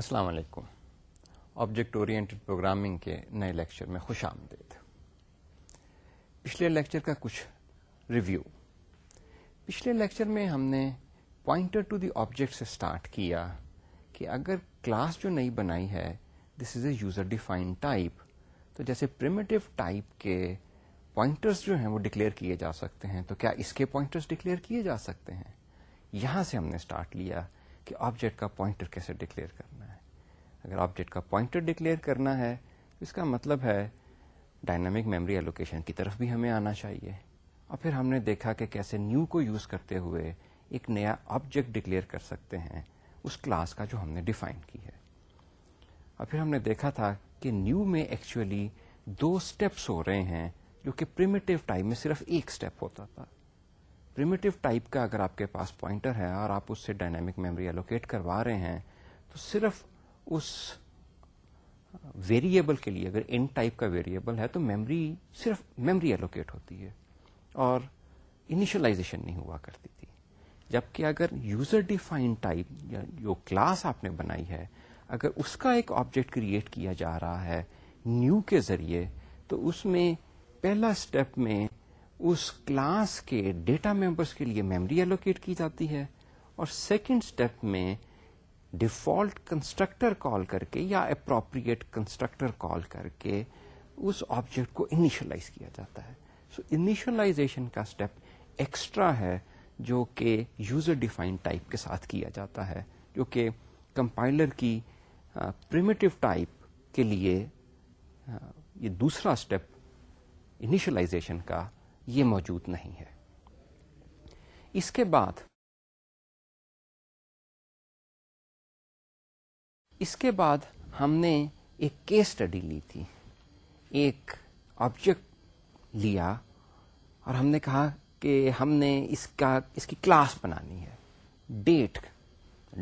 السلام علیکم object oriented programming کے نئے لیکچر میں خوش آمدید پچھلے لیکچر کا کچھ ریویو پچھلے لیکچر میں ہم نے پوائنٹر ٹو دی آبجیکٹ سے اسٹارٹ کیا کہ اگر کلاس جو نئی بنائی ہے this is a user defined type تو جیسے ٹائپ کے پوائنٹرس جو ہیں وہ ڈکلیئر کیے جا سکتے ہیں تو کیا اس کے پوائنٹرس ڈکلیئر کیے جا سکتے ہیں یہاں سے ہم نے اسٹارٹ لیا کہ آبجیکٹ کا پوائنٹر کیسے ڈکلیئر کرنا اگر آبجیکٹ کا پوائنٹر ڈکلیئر کرنا ہے اس کا مطلب ہے ڈائنامک میموری ایلوکیشن کی طرف بھی ہمیں آنا چاہیے اور پھر ہم نے دیکھا کہ کیسے نیو کو یوز کرتے ہوئے ایک نیا آبجیکٹ ڈکلیئر کر سکتے ہیں اس کلاس کا جو ہم نے ڈیفائن کی ہے اور پھر ہم نے دیکھا تھا کہ نیو میں ایکچولی دو اسٹیپس ہو رہے ہیں جو کہ پرمیٹو ٹائپ میں صرف ایک اسٹیپ ہوتا تھا پرمیٹو ٹائپ کا اگر آپ کے پاس پوائنٹر ہے اور آپ اس سے ڈائنامک میموری الوکیٹ کروا رہے ہیں تو صرف اس ویریبل کے لیے اگر ان ٹائپ کا ویریبل ہے تو میمری صرف میمری الوکیٹ ہوتی ہے اور انیشلائزیشن نہیں ہوا کرتی تھی جبکہ اگر یوزر ڈیفائن ٹائپ یا جو کلاس آپ نے بنائی ہے اگر اس کا ایک آبجیکٹ کریٹ کیا جا رہا ہے نیو کے ذریعے تو اس میں پہلا اسٹیپ میں اس کلاس کے ڈیٹا ممبرس کے لیے میمری الوکیٹ کی جاتی ہے اور سیکنڈ اسٹیپ میں ڈیفالٹ کنسٹرکٹر کال کر کے یا اپروپریٹ کنسٹرکٹر کال کر کے اس آبجیکٹ کو انیشلائز کیا جاتا ہے سو so, انیشلائزیشن کا اسٹیپ ایکسٹرا ہے جو کہ یوزر ڈیفائن ٹائپ کے ساتھ کیا جاتا ہے جو کہ کمپائلر کی پرمیٹو ٹائپ کے لیے یہ دوسرا اسٹیپ انیشلائزیشن کا یہ موجود نہیں ہے اس کے بعد اس کے بعد ہم نے ایک کیس اسٹڈی لی تھی ایک آبجیکٹ لیا اور ہم نے کہا کہ ہم نے اس کا اس کی کلاس بنانی ہے ڈیٹ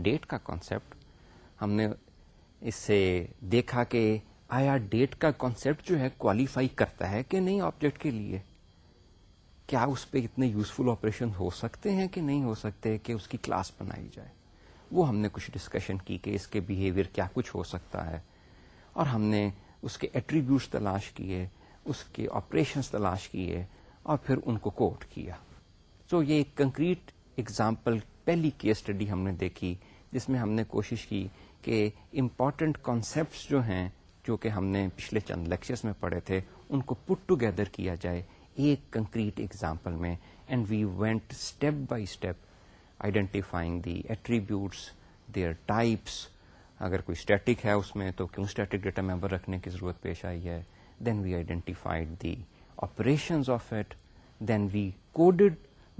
ڈیٹ کا کانسیپٹ ہم نے اس سے دیکھا کہ آیا ڈیٹ کا کانسیپٹ جو ہے کوالیفائی کرتا ہے کہ نہیں آبجیکٹ کے لیے کیا اس پہ اتنے یوزفل آپریشن ہو سکتے ہیں کہ نہیں ہو سکتے کہ اس کی کلاس بنائی جائے وہ ہم نے کچھ ڈسکشن کی کہ اس کے بیہیویئر کیا کچھ ہو سکتا ہے اور ہم نے اس کے ایٹریبیوٹس تلاش کیے اس کے آپریشنس تلاش کیے اور پھر ان کو کوٹ کیا تو یہ ایک کنکریٹ ایگزامپل پہلی کیس اسٹڈی ہم نے دیکھی جس میں ہم نے کوشش کی کہ امپارٹینٹ کانسیپٹس جو ہیں جو کہ ہم نے پچھلے چند لیکچرس میں پڑھے تھے ان کو پٹ ٹوگیدر کیا جائے ایک کنکریٹ اگزامپل میں and we went step by step identifying the attributes their types اگر کوئی اسٹیٹک ہے اس میں تو کیوں اسٹیٹک ڈیٹا ممبر رکھنے کی ضرورت پیش آئی ہے then we identified the operations of then we coded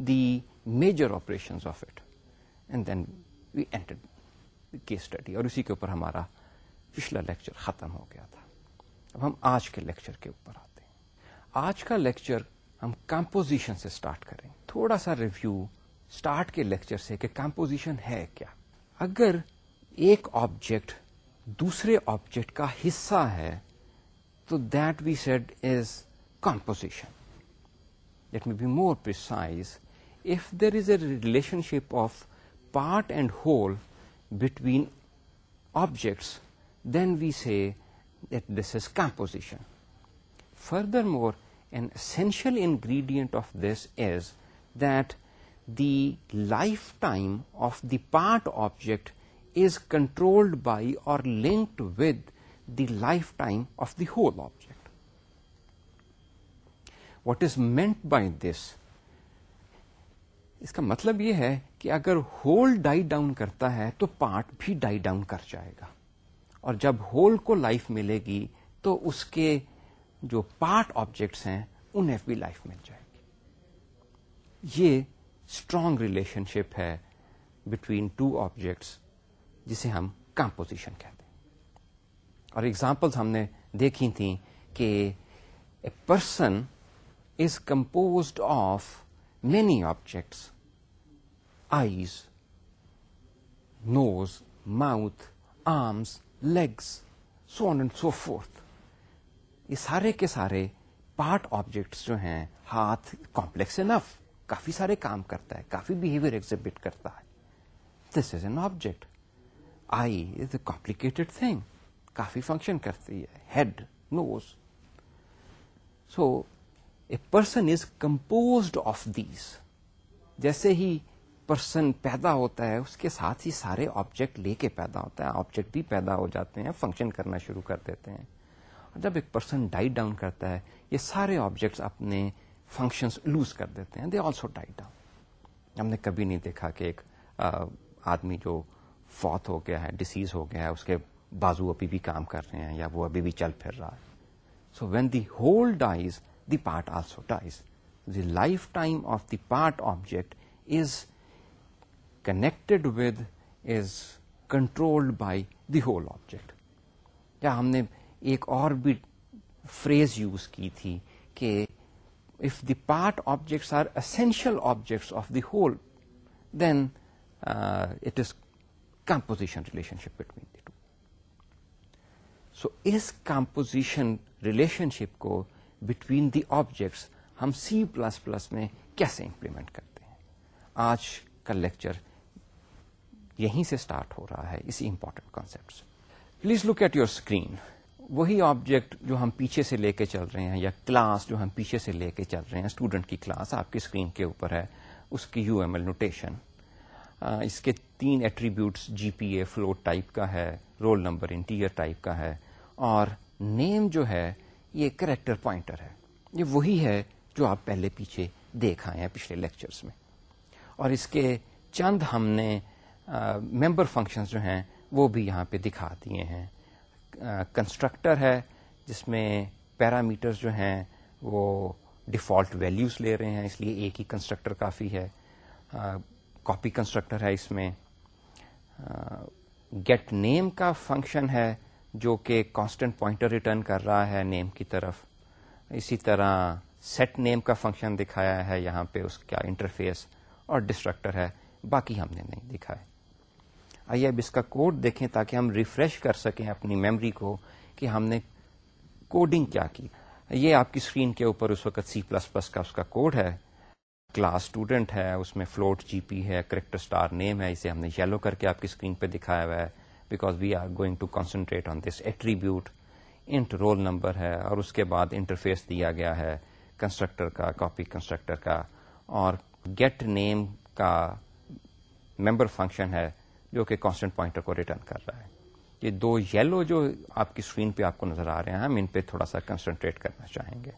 the major operations of it and then we waiter case study اور اسی کے اوپر ہمارا پچھلا لیکچر ختم ہو گیا تھا اب ہم آج کے لیکچر کے اوپر آتے ہیں آج کا لیکچر ہم کمپوزیشن سے اسٹارٹ کریں تھوڑا سا ریویو اسٹارٹ کے لیکچر سے کہ کمپوزیشن ہے کیا اگر ایک آبجیکٹ دوسرے آبجیکٹ کا حصہ ہے تو that we said is composition that may be more precise if there is a relationship of part and whole between objects then we see that this is composition furthermore an essential ingredient of this is that the time of the part object is controlled by or linked with the time of the whole object What is meant by this اس کا مطلب یہ ہے کہ اگر whole ڈائی down کرتا ہے تو پارٹ بھی ڈائی ڈاؤن کر جائے گا اور جب ہول کو لائف ملے گی تو اس کے جو پارٹ آبجیکٹس ہیں انہیں بھی لائف مل جائے گی یہ اسٹرانگ ریلیشن شپ ہے بٹوین ٹو آبجیکٹس جسے ہم کمپوزیشن کہتے ہیں اور ایگزامپلس ہم نے دیکھی تھیں کہ a person is composed of many objects eyes nose mouth arms legs so on and so forth یہ سارے کے سارے پارٹ آبجیکٹس جو ہیں ہاتھ کمپلیکس انف کافی سارے کام کرتا ہے کافی بہیویئر ایگزبٹ کرتا ہے this is an object eye is a complicated thing coffee function کرتی ہے head nose so a person is composed of these جیسے ہی پرسن پیدا ہوتا ہے اس کے ساتھ ہی سارے آبجیکٹ لے کے پیدا ہوتا ہے آبجیکٹ بھی پیدا ہو جاتے ہیں فنکشن کرنا شروع کر دیتے ہیں اور جب ایک پرسن ڈائٹ ڈاؤن کرتا ہے یہ سارے آبجیکٹس اپنے فنکشنس لوز کر دیتے ہیں دے آلسو ٹائٹ ڈاؤن ہم نے کبھی نہیں دیکھا کہ ایک آدمی جو فوت ہو گیا ہے ڈسیز ہو گیا ہے اس کے بازو ابھی بھی کام کر رہے ہیں یا وہ ابھی بھی چل پھر رہا ہے so when the whole dies the part also dies the lifetime of the part object is connected with is control by the whole object کیا ہم نے ایک اور بھی فریز یوز کی تھی کہ part objects are are objects of the whole then it is composition relationship between the two so us composition relationship کو بٹوین دی آبجیکٹس ہم سی پلس پلس میں کیسے امپلیمنٹ کرتے ہیں آج کا لیکچر یہیں سے اسٹارٹ ہو رہا ہے اسی امپورٹنٹ کانسپٹ سے please look at your screen وہی آبجیکٹ جو ہم پیچھے سے لے کے چل رہے ہیں یا کلاس جو ہم پیچھے سے لے کے چل رہے ہیں اسٹوڈنٹ کی کلاس آپ کی اسکرین کے اوپر ہے اس کی یو ایم ایل نوٹیشن اس کے تین attributes G P A float type کا ہے رول نمبر انٹیریئر ٹائپ کا ہے اور نیم جو ہے یہ کریکٹر پوائنٹر ہے یہ وہی ہے جو آپ پہلے پیچھے دیکھا ہیں پچھلے لیکچرز میں اور اس کے چند ہم نے ممبر فنکشنز جو ہیں وہ بھی یہاں پہ دکھا دیے ہیں کنسٹرکٹر ہے جس میں پیرامیٹرز جو ہیں وہ ڈیفالٹ ویلیوز لے رہے ہیں اس لیے ایک ہی کنسٹرکٹر کافی ہے کاپی کنسٹرکٹر ہے اس میں گیٹ نیم کا فنکشن ہے جو کہ کانسٹنٹ پوائنٹر ریٹرن کر رہا ہے نیم کی طرف اسی طرح سیٹ نیم کا فنکشن دکھایا ہے یہاں پہ اس کا انٹرفیس اور ڈسٹرکٹر ہے باقی ہم نے نہیں دکھایا آئیے اب اس کا کوڈ دیکھیں تاکہ ہم ریفریش کر سکیں اپنی میموری کو کہ ہم نے کوڈنگ کیا کی یہ آپ کی اسکرین کے اوپر اس وقت سی پلس پلس کا اس کا کوڈ ہے کلاس اسٹوڈنٹ ہے اس میں فلوٹ جی پی ہے کریکٹر اسٹار نیم ہے اسے ہم نے یلو کر کے آپ کی اسکرین پہ دکھایا ہوا ہے because we are going to concentrate on this attribute int roll number ہے اور اس کے بعد انٹرفیس دیا گیا ہے کنسٹرکٹر کا کاپی کنسٹرکٹر کا اور گیٹ نیم کا ممبر فنکشن ہے جو کہ کانسٹنٹ پوائنٹر کو ریٹرن کر رہا ہے یہ دو یلو جو آپ کی اسکرین پہ آپ کو نظر آ رہے ہیں ہم ان پہ تھوڑا سا کنسنٹریٹ کرنا چاہیں گے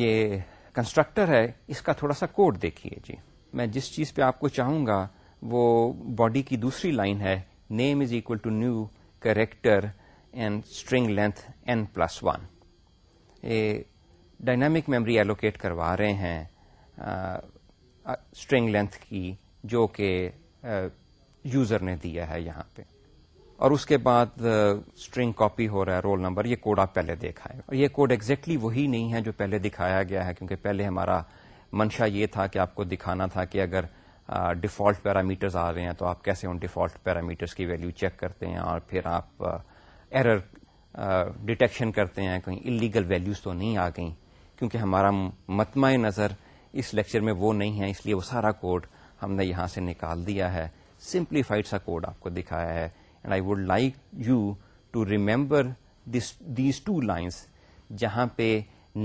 یہ کنسٹرکٹر ہے اس کا تھوڑا سا کوڈ دیکھیے جی میں جس چیز پہ آپ کو چاہوں گا وہ باڈی کی دوسری لائن ہے name is equal to new character and string length N plus one یہ ڈائنامک میمری ایلوکیٹ کروا رہے ہیں اسٹرنگ لینتھ کی جو کہ یوزر نے دیا ہے یہاں پہ اور اس کے بعد اسٹرنگ کاپی ہو رہا ہے رول نمبر یہ کوڈ آپ پہلے دیکھا ہے اور یہ کوڈ ایگزیکٹلی وہی نہیں ہے جو پہلے دکھایا گیا ہے کیونکہ پہلے ہمارا منشا یہ تھا کہ آپ کو دکھانا تھا کہ اگر ڈیفالٹ پیرامیٹرز آ رہے ہیں تو آپ کیسے ان ڈیفالٹ پیرامیٹرز کی ویلیو چیک کرتے ہیں اور پھر آپ ایرر ڈیٹیکشن کرتے ہیں کہیں انلیگل ویلیوز تو نہیں آ گئیں کیونکہ ہمارا متمع نظر اس لیکچر میں وہ نہیں ہے اس لیے وہ سارا کوڈ ہم نے یہاں سے نکال دیا ہے سمپلیفائڈ سا کوڈ آپ کو دکھایا ہے and I like you to to remember these lines جہاں پہ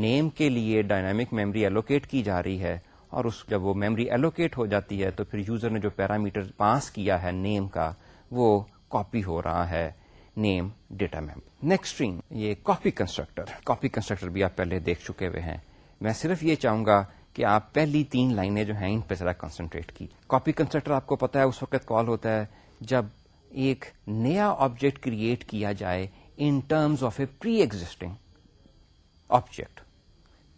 نیم کے لیے ڈائنامک میمری ایلوکیٹ کی جا رہی ہے اور اس جب وہ میموری ایلوکیٹ ہو جاتی ہے تو پھر یوزر نے جو پیرامیٹر پاس کیا ہے نیم کا وہ کاپی ہو رہا ہے نیم ڈیٹا میم نیکسٹ یہ کاپی کنسٹرکٹر کاپی کنسٹرکٹر بھی آپ پہلے دیکھ چکے ہوئے ہیں میں صرف یہ چاہوں گا کہ آپ پہلی تین لائنیں جو ہیں ان پہ ذرا کنسنٹریٹ کی کاپی کنسٹرکٹر آپ کو پتا ہے اس وقت کال ہوتا ہے جب ایک نیا آبجیکٹ کریٹ کیا جائے in terms of a pre existing object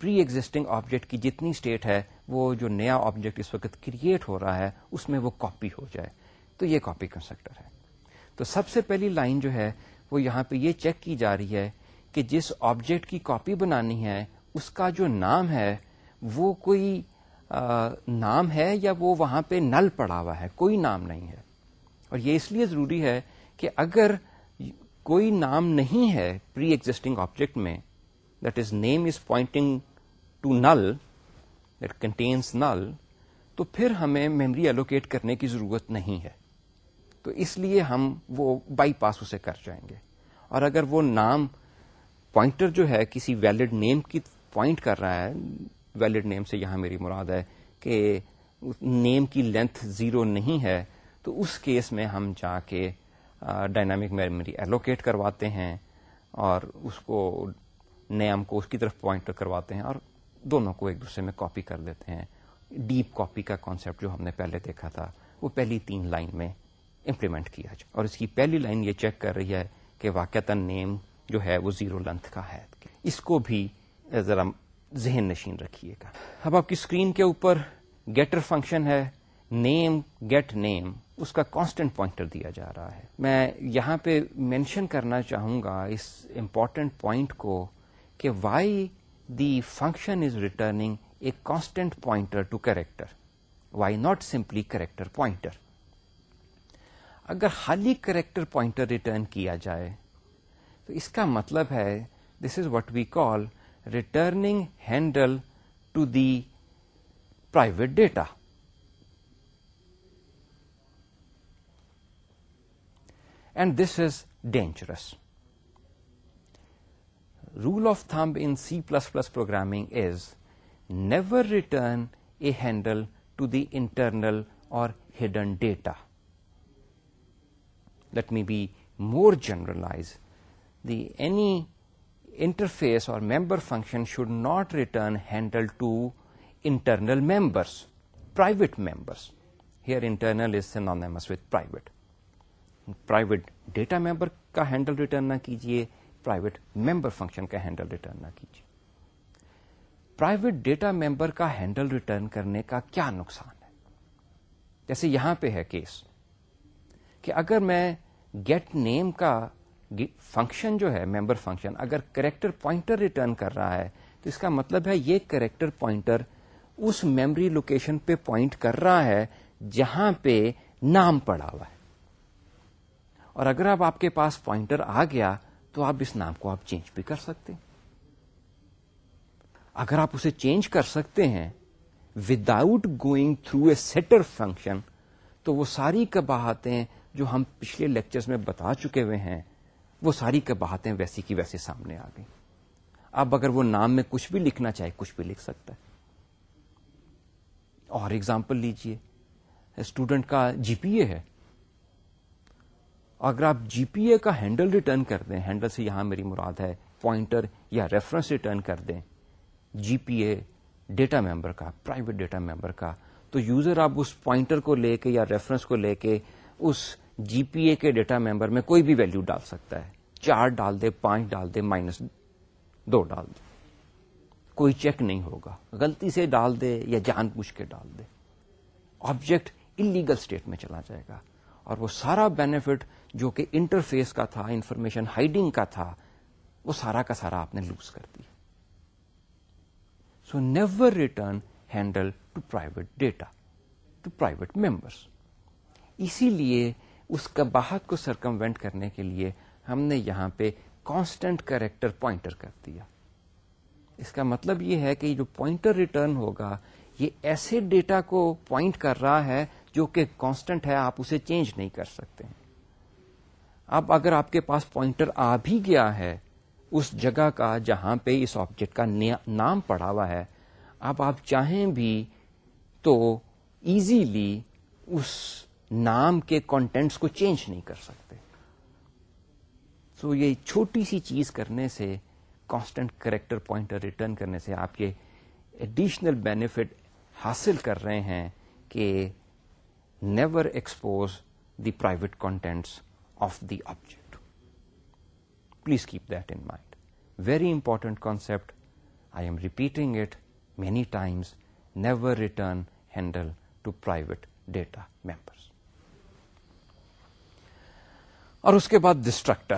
pre existing object کی جتنی اسٹیٹ ہے وہ جو نیا آبجیکٹ اس وقت کریٹ ہو رہا ہے اس میں وہ کاپی ہو جائے تو یہ کاپی کنسٹرکٹر ہے تو سب سے پہلی لائن جو ہے وہ یہاں پہ یہ چیک کی جا رہی ہے کہ جس آبجیکٹ کی کاپی بنانی ہے اس کا جو نام ہے وہ کوئی نام ہے یا وہ وہاں پہ نل پڑا ہوا ہے کوئی نام نہیں ہے اور یہ اس لیے ضروری ہے کہ اگر کوئی نام نہیں ہے پری ایگزٹنگ آبجیکٹ میں that is name is pointing to null that contains null تو پھر ہمیں میمری الوکیٹ کرنے کی ضرورت نہیں ہے تو اس لیے ہم وہ بائی پاس اسے کر جائیں گے اور اگر وہ نام پوائنٹر جو ہے کسی ویلڈ نیم کی پوائنٹ کر رہا ہے ویلڈ نیم سے یہاں میری مراد ہے کہ نیم کی لینتھ زیرو نہیں ہے تو اس کیس میں ہم جا کے ڈائنامک میموری ایلوکیٹ کرواتے ہیں اور اس کو نیم کو اس کی طرف پوائنٹ کرواتے ہیں اور دونوں کو ایک دوسرے میں کاپی کر دیتے ہیں ڈیپ کاپی کا کانسیپٹ جو ہم نے پہلے دیکھا تھا وہ پہلی تین لائن میں امپلیمنٹ کیا جائے اور اس کی پہلی لائن یہ چیک کر رہی ہے کہ واقعتا نیم جو ہے وہ زیرو لینتھ کا ہے اس کو بھی ذرا ذہن نشین رکھیے گا اب آپ کی اسکرین کے اوپر گیٹر فنکشن ہے نیم گیٹ نیم اس کا کانسٹنٹ پوائنٹر دیا جا رہا ہے میں یہاں پہ مینشن کرنا چاہوں گا اس امپورٹنٹ پوائنٹ کو کہ why the function is returning a constant pointer to character why not simply character pointer اگر خالی کریکٹر پوائنٹر ریٹرن کیا جائے تو اس کا مطلب ہے this is what we call returning handle to the private data. And this is dangerous. Rule of thumb in C++ programming is never return a handle to the internal or hidden data. Let me be more generalized. Any interface or member function should not return handle to internal members private members here internal is with private private data member کا handle return نہ کیجیے private member function کا handle return نہ کیجیے private data member کا handle return کرنے کا کیا نقصان ہے جیسے یہاں پہ ہے کیس کہ اگر میں گیٹ نیم کا فنکشن جو ہے ممبر فنکشن اگر کریکٹر پوائنٹر ریٹرن کر رہا ہے تو اس کا مطلب ہے یہ کریکٹر پوائنٹر اس میمری لوکیشن پہ پوائنٹ کر رہا ہے جہاں پہ نام پڑا ہوا ہے اور اگر اب آپ کے پاس پوائنٹر آ گیا تو آپ اس نام کو آپ چینج بھی کر سکتے اگر آپ اسے چینج کر سکتے ہیں without going through a setter function تو وہ ساری کباہتے جو ہم پچھلے لیکچرز میں بتا چکے ہوئے ہیں وہ ساری کے باتیں ویسی کی ویسے سامنے آ گئی اب اگر وہ نام میں کچھ بھی لکھنا چاہے کچھ بھی لکھ سکتا ہے اور اگزامپل لیجئے اسٹوڈنٹ کا جی پی اے ہے اگر آپ جی پی اے کا ہینڈل ریٹرن کر دیں ہینڈل سے یہاں میری مراد ہے پوائنٹر یا ریفرنس ریٹرن کر دیں جی پی اے ڈیٹا ممبر کا پرائیویٹ ڈیٹا ممبر کا تو یوزر آپ اس پوائنٹر کو لے کے یا ریفرنس کو لے کے اس جی پی اے کے ڈیٹا ممبر میں کوئی بھی ویلو ڈال سکتا ہے چار ڈال دے پانچ ڈال دے مائنس دو ڈال دے کوئی چیک نہیں ہوگا غلطی سے ڈال دے یا جان پوچھ کے ڈال دے آبجیکٹ انلیگل اسٹیٹ میں چلا جائے گا اور وہ سارا بینیفٹ جو کہ انٹرفیس کا تھا انفارمیشن ہائڈنگ کا تھا وہ سارا کا سارا آپ نے لوز کر دیا so never return handle to private data to private members اسی لیے اس کباہت کو سرکموینٹ کرنے کے لیے ہم نے یہاں پہ کانسٹنٹ کریکٹر پوائنٹر کر دیا اس کا مطلب یہ ہے کہ جو پوائنٹر ریٹرن ہوگا یہ ایسے ڈیٹا کو پوائنٹ کر رہا ہے جو کہ کانسٹنٹ ہے آپ اسے چینج نہیں کر سکتے ہیں اب اگر آپ کے پاس پوائنٹر آ بھی گیا ہے اس جگہ کا جہاں پہ اس آبجیکٹ کا نام پڑا ہوا ہے اب آپ چاہیں بھی تو ایزیلی اس نام کے کانٹینٹس کو چینج نہیں کر سکتے سو so, یہ چھوٹی سی چیز کرنے سے کانسٹنٹ کریکٹر پوائنٹ ریٹرن کرنے سے آپ یہ ایڈیشنل بینیفٹ حاصل کر رہے ہیں کہ never expose the private contents of the object please keep that in mind very important concept I am repeating it many times never return handle to private data member اور اس کے بعد destructor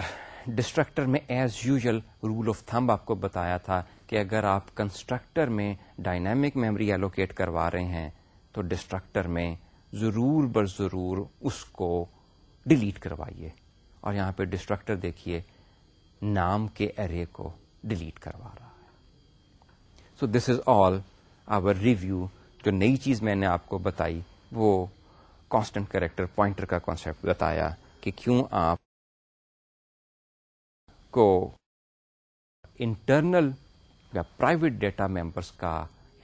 destructor میں as usual rule of thumb آپ کو بتایا تھا کہ اگر آپ کنسٹرکٹر میں ڈائنامک میموری ایلوکیٹ کروا رہے ہیں تو ڈسٹرکٹر میں ضرور بر ضرور اس کو ڈیلیٹ کروائیے اور یہاں پہ ڈسٹرکٹر دیکھیے نام کے ارے کو ڈیلیٹ کروا رہا ہے سو دس از آل آور ریویو جو نئی چیز میں نے آپ کو بتائی وہ کانسٹنٹ کریکٹر پوائنٹر کا کانسپٹ بتایا کہ کیوں آپ کو انٹرنل یا پرائیویٹ ڈیٹا ممبرس کا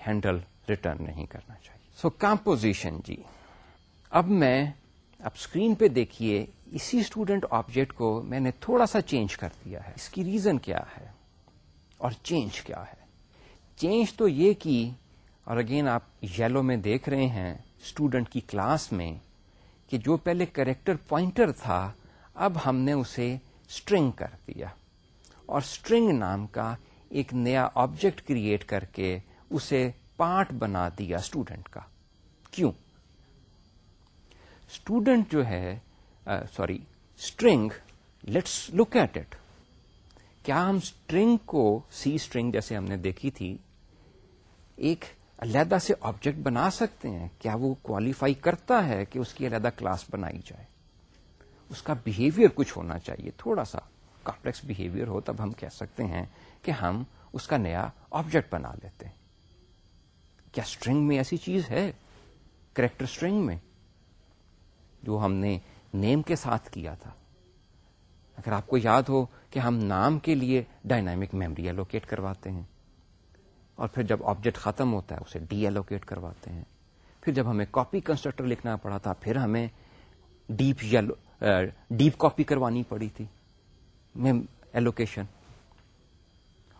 ہینڈل ریٹرن نہیں کرنا چاہیے سو کمپوزیشن جی اب میں اب اسکرین پہ دیکھیے اسی اسٹوڈنٹ آبجیکٹ کو میں نے تھوڑا سا چینج کر دیا ہے اس کی ریزن کیا ہے اور چینج کیا ہے چینج تو یہ کی اور اگین آپ یلو میں دیکھ رہے ہیں اسٹوڈنٹ کی کلاس میں کہ جو پہلے کریکٹر پوائنٹر تھا اب ہم نے اسے اسٹرنگ کر دیا اور اسٹرنگ نام کا ایک نیا آبجیکٹ کریٹ کر کے اسے پارٹ بنا دیا اسٹوڈینٹ کا کیوں اسٹوڈینٹ جو ہے sorry string let's look at it کیا ہم اسٹرنگ کو سی اسٹرنگ جیسے ہم نے دیکھی تھی ایک علیحدہ سے آبجیکٹ بنا سکتے ہیں کیا وہ کوالیفائی کرتا ہے کہ اس کی علیحدہ کلاس بنائی جائے اس کا بیہیویئر کچھ ہونا چاہیے تھوڑا سا کمپلیکس بہیویئر ہو تب ہم کہہ سکتے ہیں کہ ہم اس کا نیا آبجیکٹ بنا لیتے ہیں کیا اسٹرنگ میں ایسی چیز ہے کریکٹر اسٹرنگ میں جو ہم نے نیم کے ساتھ کیا تھا اگر آپ کو یاد ہو کہ ہم نام کے لیے ڈائنامک میمری الوکیٹ کرواتے ہیں اور پھر جب آبجیکٹ ختم ہوتا ہے اسے ڈی ایلوکیٹ کرواتے ہیں پھر جب ہمیں کاپی کنسٹرکٹر لکھنا پڑا تھا پھر ہمیں ڈیپ ڈیپ کاپی کروانی پڑی تھی میم ایلوکیشن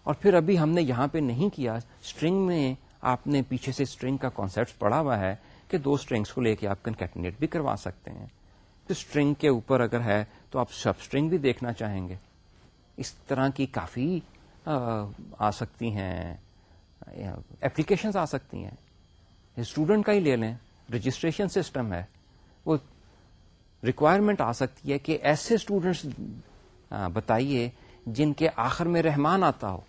اور پھر ابھی ہم نے یہاں پہ نہیں کیا اسٹرنگ میں آپ نے پیچھے سے اسٹرنگ کا کانسیپٹ پڑھا ہوا ہے کہ دو اسٹرنگس کو لے کے آپ کنکیٹنیٹ بھی کروا سکتے ہیں تو اسٹرنگ کے اوپر اگر ہے تو آپ سب اسٹرنگ بھی دیکھنا چاہیں گے اس طرح کی کافی آ سکتی ہیں اپلیکیشنز آ سکتی ہیں اسٹوڈنٹ کا ہی لے لیں رجسٹریشن سسٹم ہے وہ ریکوائرمنٹ آ سکتی ہے کہ ایسے اسٹوڈنٹس بتائیے جن کے آخر میں رہمان آتا ہو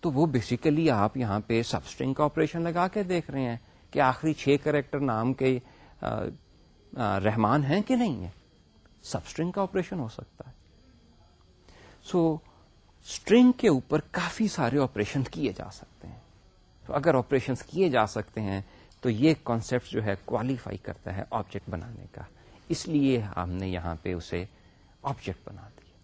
تو وہ بیسیکلی آپ یہاں پہ سبسٹرنگ کا آپریشن لگا کے دیکھ رہے ہیں کہ آخری چھ کریکٹر نام کے رہمان ہیں کہ نہیں ہے سب اسٹرنگ کا آپریشن ہو سکتا ہے سو so, اسٹرنگ کے اوپر کافی سارے آپریشن کیے جا سکتے ہیں تو اگر آپریشن کیے جا سکتے ہیں تو یہ کانسیپٹ جو ہے کوالیفائی کرتا ہے آبجیکٹ بنانے کا اس لیے ہم نے یہاں پہ اسے آبجیکٹ بنا دیا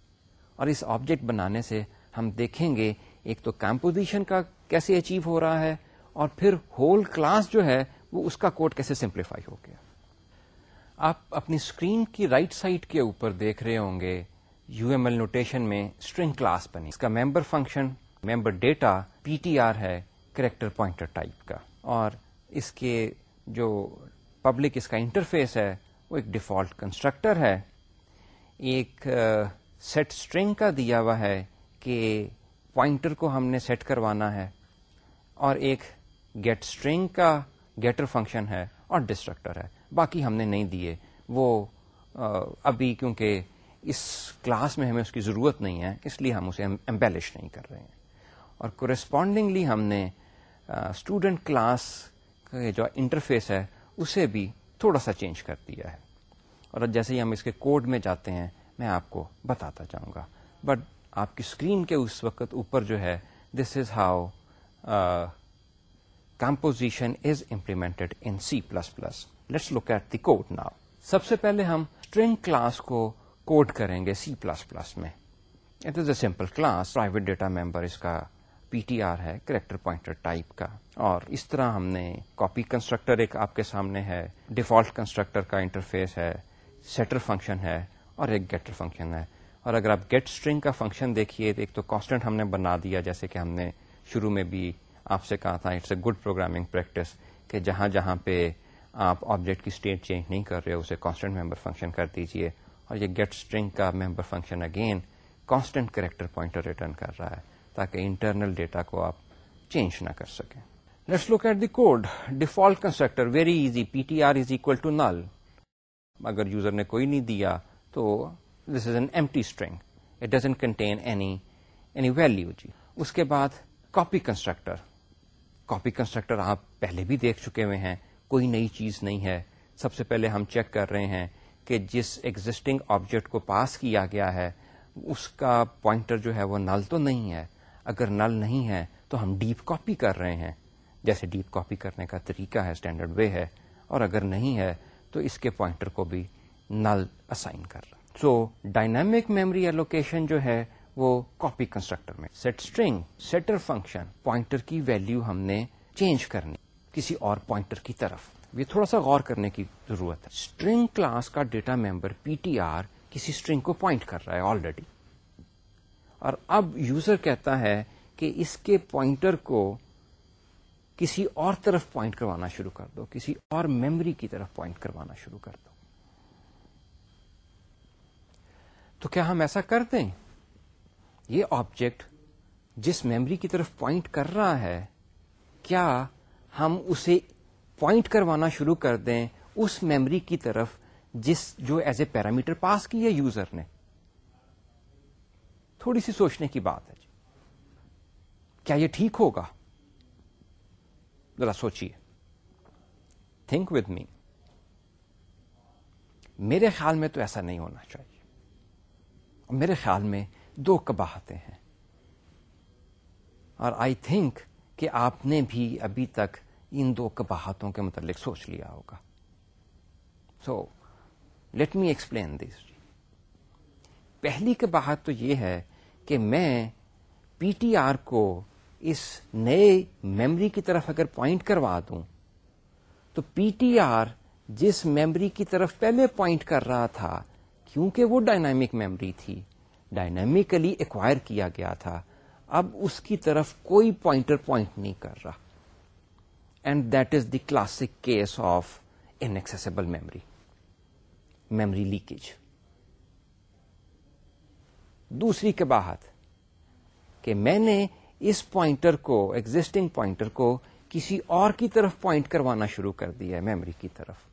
اور اس آبجیکٹ بنانے سے ہم دیکھیں گے ایک تو کمپوزیشن کا کیسے اچیو ہو رہا ہے اور پھر ہول کلاس جو ہے وہ اس کا کوڈ کیسے سمپلیفائی ہو گیا آپ اپنی اسکرین کی رائٹ right سائڈ کے اوپر دیکھ رہے ہوں گے یو ایم ایل نوٹیشن میں اسٹرنگ کلاس بنی اس کا member function member data P T R ہے کریکٹر پوائنٹر ٹائپ کا اور اس کے جو پبلک اس کا انٹرفیس ہے وہ ایک ڈیفالٹ کنسٹرکٹر ہے ایک سیٹ اسٹرنگ کا دیا ہوا ہے کہ پوائنٹر کو ہم نے سیٹ کروانا ہے اور ایک گیٹ اسٹرنگ کا گیٹر فنکشن ہے اور ڈسٹرکٹر ہے باقی ہم نے نہیں دیے وہ ابھی کیونکہ اس کلاس میں ہمیں اس کی ضرورت نہیں ہے اس لیے ہم اسے امبیلش نہیں کر رہے ہیں اور کورسپونڈنگلی ہم نے اسٹوڈنٹ کلاس کا جو انٹرفیس ہے اسے بھی تھوڑا سا چینج کر دیا ہے اور جیسے ہی ہم اس کے کوڈ میں جاتے ہیں میں آپ کو بتاتا چاہوں گا بٹ آپ کی اسکرین کے اس وقت اوپر جو ہے this is how composition is implemented in C plus plus let's look at the code now سب سے پہلے ہم اسٹرنگ کلاس کو کوڈ کریں گے سی پلس پلس میں it is a simple class private data member اس کا پی ٹی آر ہے character pointer type کا اور اس طرح ہم نے کاپی کنسٹرکٹر ایک آپ کے سامنے ہے ڈیفالٹ کنسٹرکٹر کا انٹرفیس ہے سیٹر فنکشن ہے اور ایک گیٹر فنکشن ہے اور اگر آپ گیٹ اسٹرنگ کا فنکشن دیکھیے ایک تو کانسٹنٹ ہم نے بنا دیا جیسے کہ ہم نے شروع میں بھی آپ سے کہا تھا it's a good programming practice کہ جہاں جہاں پہ آپ آبجیکٹ کی اسٹیٹ چینج نہیں کر رہے اسے کانسٹنٹ ممبر فنکشن کر دیجیے اور یہ گیٹ اسٹرنگ کا member function again constant character pointer return کر رہا ہے تاکہ انٹرنل ڈیٹا کو آپ چینج نہ کر سکیں let's look at the code default constructor very easy P T R is equal to null اگر یوزر نے کوئی نہیں دیا تو this is an empty string it doesn't contain any any value اس کے بعد کاپی کنسٹرکٹر کاپی کنسٹرکٹر آپ پہلے بھی دیکھ چکے ہوئے ہیں کوئی نئی چیز نہیں ہے سب سے پہلے ہم چیک کر رہے ہیں کہ جس ایگزٹنگ آبجیکٹ کو پاس کیا گیا ہے اس کا پوائنٹر جو ہے وہ نل تو نہیں ہے اگر نل نہیں ہے تو ہم ڈیپ کاپی کر رہے ہیں جیسے ڈیپ کاپی کرنے کا طریقہ ہے اسٹینڈرڈ وے ہے اور اگر نہیں ہے تو اس کے پوائنٹر کو بھی نل اسائن کر رہا سو ڈائنامک میموری ایلوکیشن جو ہے وہ کاپی کنسٹرکٹر میں set string setter function pointer کی ویلو ہم نے چینج کرنی کسی اور پوائنٹر کی طرف یہ تھوڑا سا غور کرنے کی ضرورت ہے اسٹرنگ کلاس کا data member P T R کسی اسٹرنگ کو پوائنٹ کر رہا ہے آلریڈی اور اب یوزر کہتا ہے کہ اس کے پوائنٹر کو کسی اور طرف پوائنٹ کروانا شروع کر دو کسی اور میمری کی طرف پوائنٹ کروانا شروع کر دو تو کیا ہم ایسا کر دیں یہ آبجیکٹ جس میمری کی طرف پوائنٹ کر رہا ہے کیا ہم اسے پوائنٹ کروانا شروع کر دیں اس میمری کی طرف جس جو ایز اے پیرامیٹر پاس کی ہے یوزر نے تھوڑی سی سوچنے کی بات ہے جی کیا یہ ٹھیک ہوگا ذرا سوچیے تھنک ود می میرے خیال میں تو ایسا نہیں ہونا چاہیے میرے خیال میں دو کباہتے ہیں اور آئی تھنک کہ آپ نے بھی ابھی تک ان دو کباہتوں کے متعلق سوچ لیا ہوگا so let me explain this پہلی کباہت تو یہ ہے کہ میں پی ٹی آر کو اس نئے میمری کی طرف اگر پوائنٹ کروا دوں تو پی ٹی آر جس میمری کی طرف پہلے پوائنٹ کر رہا تھا کیونکہ وہ ڈائنامک میمری تھی ڈائنامکلی ایکوائر کیا گیا تھا اب اس کی طرف کوئی پوائنٹر پوائنٹ نہیں کر رہا and that is the classic case of inaccessible memory memory leakage دوسری کے بعد کہ میں نے اس پوائنٹر کو ایگزٹنگ پوائنٹر کو کسی اور کی طرف پوائنٹ کروانا شروع کر دیا ہے میمری کی طرف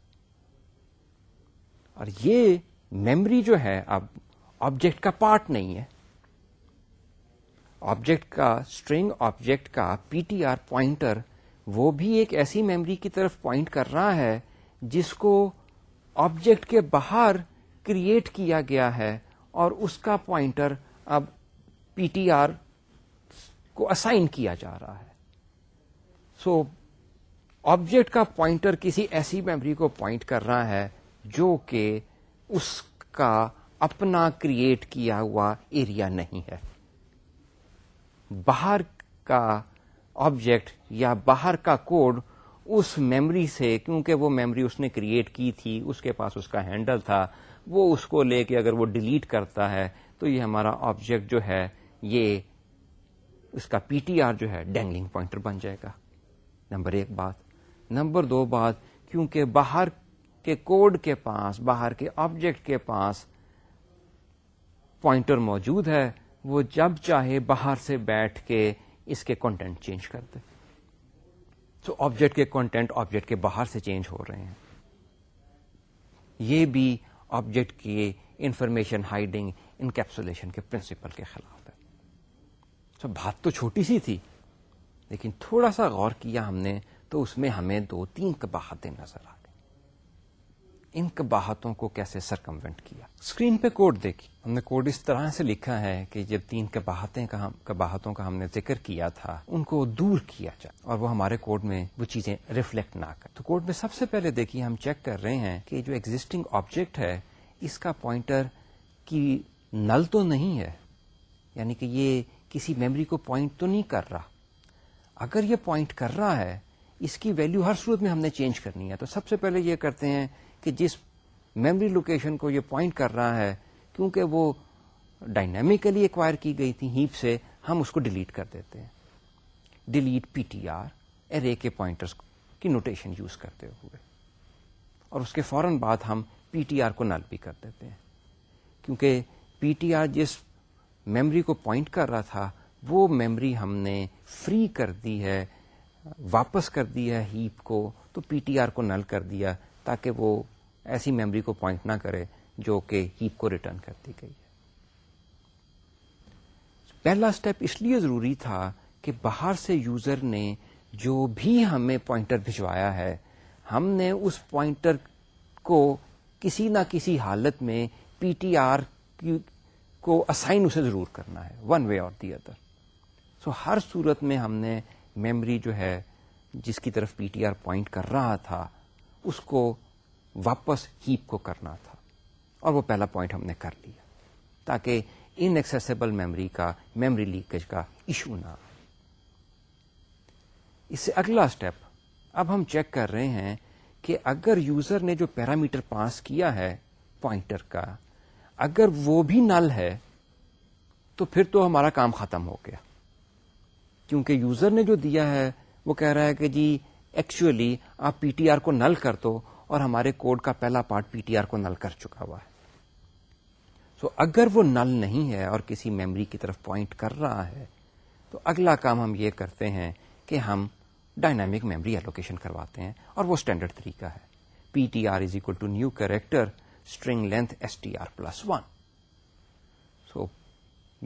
اور یہ میمری جو ہے اب آبجیکٹ کا پارٹ نہیں ہے آبجیکٹ کا اسٹرنگ آبجیکٹ کا پی ٹی آر پوائنٹر وہ بھی ایک ایسی میمری کی طرف پوائنٹ کر رہا ہے جس کو آبجیکٹ کے باہر کریٹ کیا گیا ہے اور اس کا پوائنٹر اب پی ٹی آر کو اسائن کیا جا رہا ہے سو آبجیکٹ کا پوائنٹر کسی ایسی میمری کو پوائنٹ کر رہا ہے جو کہ اس کا اپنا کریٹ کیا ہوا ایریا نہیں ہے باہر کا آبجیکٹ یا باہر کا کوڈ اس میمری سے کیونکہ وہ میمری اس نے کریٹ کی تھی اس کے پاس اس کا ہینڈل تھا وہ اس کو لے کے اگر وہ ڈیلیٹ کرتا ہے تو یہ ہمارا آبجیکٹ جو ہے یہ اس کا پی ٹی آر جو ہے ڈینگلنگ پوائنٹر بن جائے گا نمبر ایک بات نمبر دو بات کیونکہ باہر کے کوڈ کے پاس باہر کے آبجیکٹ کے پاس پوائنٹر موجود ہے وہ جب چاہے باہر سے بیٹھ کے اس کے کانٹینٹ چینج کرتے تو آبجیکٹ کے کانٹینٹ آبجیکٹ کے باہر سے چینج ہو رہے ہیں یہ بھی آبجیکٹ کی انفارمیشن ہائڈنگ انکیپسولیشن کے پرنسپل کے خلاف ہے بات تو چھوٹی سی تھی لیکن تھوڑا سا غور کیا ہم نے تو اس میں ہمیں دو تین کباہتیں نظر آ ان کباہتوں کو کیسے سرکمونٹ کیا اسکرین پہ کوڈ دیکھی ہم نے کوڈ اس طرح سے لکھا ہے کہ جب تین کباہتیں کا ہم نے ذکر کیا تھا ان کو دور کیا جائے اور وہ ہمارے کوڈ میں وہ چیزیں ریفلیکٹ نہ کر تو کوڈ میں سب سے پہلے دیکھیے ہم چیک کر رہے ہیں کہ جو ایگزٹنگ آبجیکٹ ہے اس کا پوائنٹر کی نل تو نہیں ہے یعنی کہ یہ کسی میمری کو پوائنٹ تو نہیں کر رہا اگر یہ پوائنٹ کر رہا ہے اس کی ویلو ہر صورت میں ہم نے چینج کرنی ہے تو سب سے پہلے یہ کرتے ہیں کہ جس میمری لوکیشن کو یہ پوائنٹ کر رہا ہے کیونکہ وہ ڈائنمیکلی ایکوائر کی گئی تھی ہیپ سے ہم اس کو ڈیلیٹ کر دیتے ہیں delete P T R array کے پوائنٹرس کی نوٹیشن یوز کرتے ہوئے اور اس کے فوراً بعد ہم پی ٹی آر کو نل بھی کر دیتے ہیں کیونکہ پی ٹی آر جس میمری کو پوائنٹ کر رہا تھا وہ میمری ہم نے فری کر دی ہے واپس کر دی ہے ہیپ کو تو پی ٹی آر کو نل کر دیا تاکہ وہ ایسی میموری کو پوائنٹ نہ کرے جو کہ ہیپ کو ریٹرن کرتی گئی ہے پہلا اسٹیپ اس لیے ضروری تھا کہ باہر سے یوزر نے جو بھی ہمیں پوائنٹر بھجوایا ہے ہم نے اس پوائنٹر کو کسی نہ کسی حالت میں پی ٹی آر کو اسائن اسے ضرور کرنا ہے ون وے اور دی ادر سو ہر صورت میں ہم نے میمری جو ہے جس کی طرف پی ٹی آر پوائنٹ کر رہا تھا اس کو واپس ہیپ کو کرنا تھا اور وہ پہلا پوائنٹ ہم نے کر لیا تاکہ ایکسیسیبل میمری کا میمری لیکج کا ایشو نہ اس سے اگلا اسٹیپ اب ہم چیک کر رہے ہیں کہ اگر یوزر نے جو پیرامیٹر پاس کیا ہے پوائنٹر کا اگر وہ بھی نل ہے تو پھر تو ہمارا کام ختم ہو گیا کیونکہ یوزر نے جو دیا ہے وہ کہہ رہا ہے کہ جی ایکچولی آپ پی ٹی آر کو نل کر دو اور ہمارے کوڈ کا پہلا پارٹ پی ٹی آر کو نل کر چکا ہوا ہے سو so, اگر وہ نل نہیں ہے اور کسی میمری کی طرف پوائنٹ کر رہا ہے تو اگلا کام ہم یہ کرتے ہیں کہ ہم ڈائنامک میمری ایلوکیشن کرواتے ہیں اور وہ اسٹینڈرڈ طریقہ ہے P T R is equal to new character string length S T R plus one so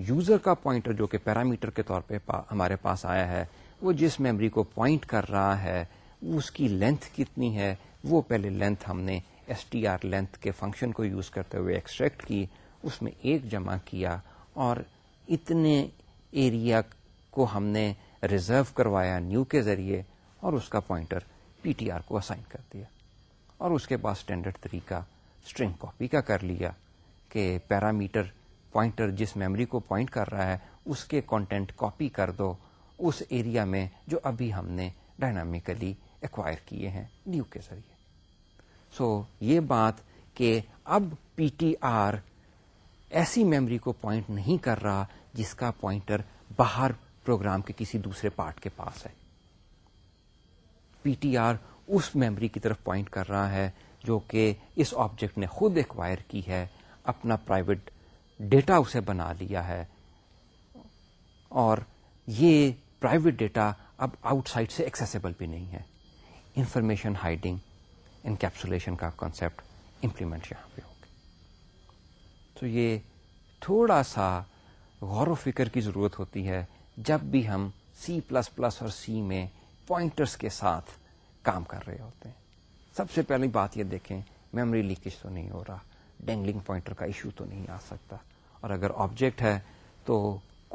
user کا پوائنٹر جو کہ پیرامیٹر کے طور پہ پا, ہمارے پاس آیا ہے وہ جس میمری کو پوائنٹ کر رہا ہے اس کی لینتھ کتنی ہے وہ پہلے لینتھ ہم نے ایس ٹی آر لینتھ کے فنکشن کو یوز کرتے ہوئے ایکسٹریکٹ کی اس میں ایک جمع کیا اور اتنے ایریا کو ہم نے ریزرو کروایا نیو کے ذریعے اور اس کا پوائنٹر پی ٹی آر کو اسائن کر دیا اور اس کے بعد اسٹینڈرڈ طریقہ اسٹرنگ کاپی کا کر لیا کہ پیرامیٹر پوائنٹر جس میموری کو پوائنٹ کر رہا ہے اس کے کانٹینٹ کاپی کر دو اس ایریا میں جو ابھی ہم نے ڈائنامیکلی ایکوائر کیے ہیں ڈیو کے ذریعے سو یہ بات کہ اب پی ٹی آر ایسی میموری کو پوائنٹ نہیں کر رہا جس کا پوائنٹر باہر پروگرام کے کسی دوسرے پارٹ کے پاس ہے پی ٹی آر اس میموری کی طرف پوائنٹ کر رہا ہے جو کہ اس آبجیکٹ نے خود ایکوائر کی ہے اپنا پرائیویٹ ڈیٹا اسے بنا لیا ہے اور یہ پرائیویٹ ڈیٹا اب آؤٹ سائڈ سے ایکسیسیبل بھی نہیں ہے انفارمیشن ہائڈنگ ان کا کانسیپٹ امپلیمنٹ یہاں پہ ہوگی تو یہ تھوڑا سا غور و فکر کی ضرورت ہوتی ہے جب بھی ہم سی پلس پلس اور سی میں پوائنٹرس کے ساتھ کام کر رہے ہوتے ہیں سب سے پہلی بات یہ دیکھیں میموری لیکیج تو نہیں ہو رہا ڈینگلنگ پوائنٹر کا ایشو تو نہیں آ سکتا اور اگر آبجیکٹ ہے تو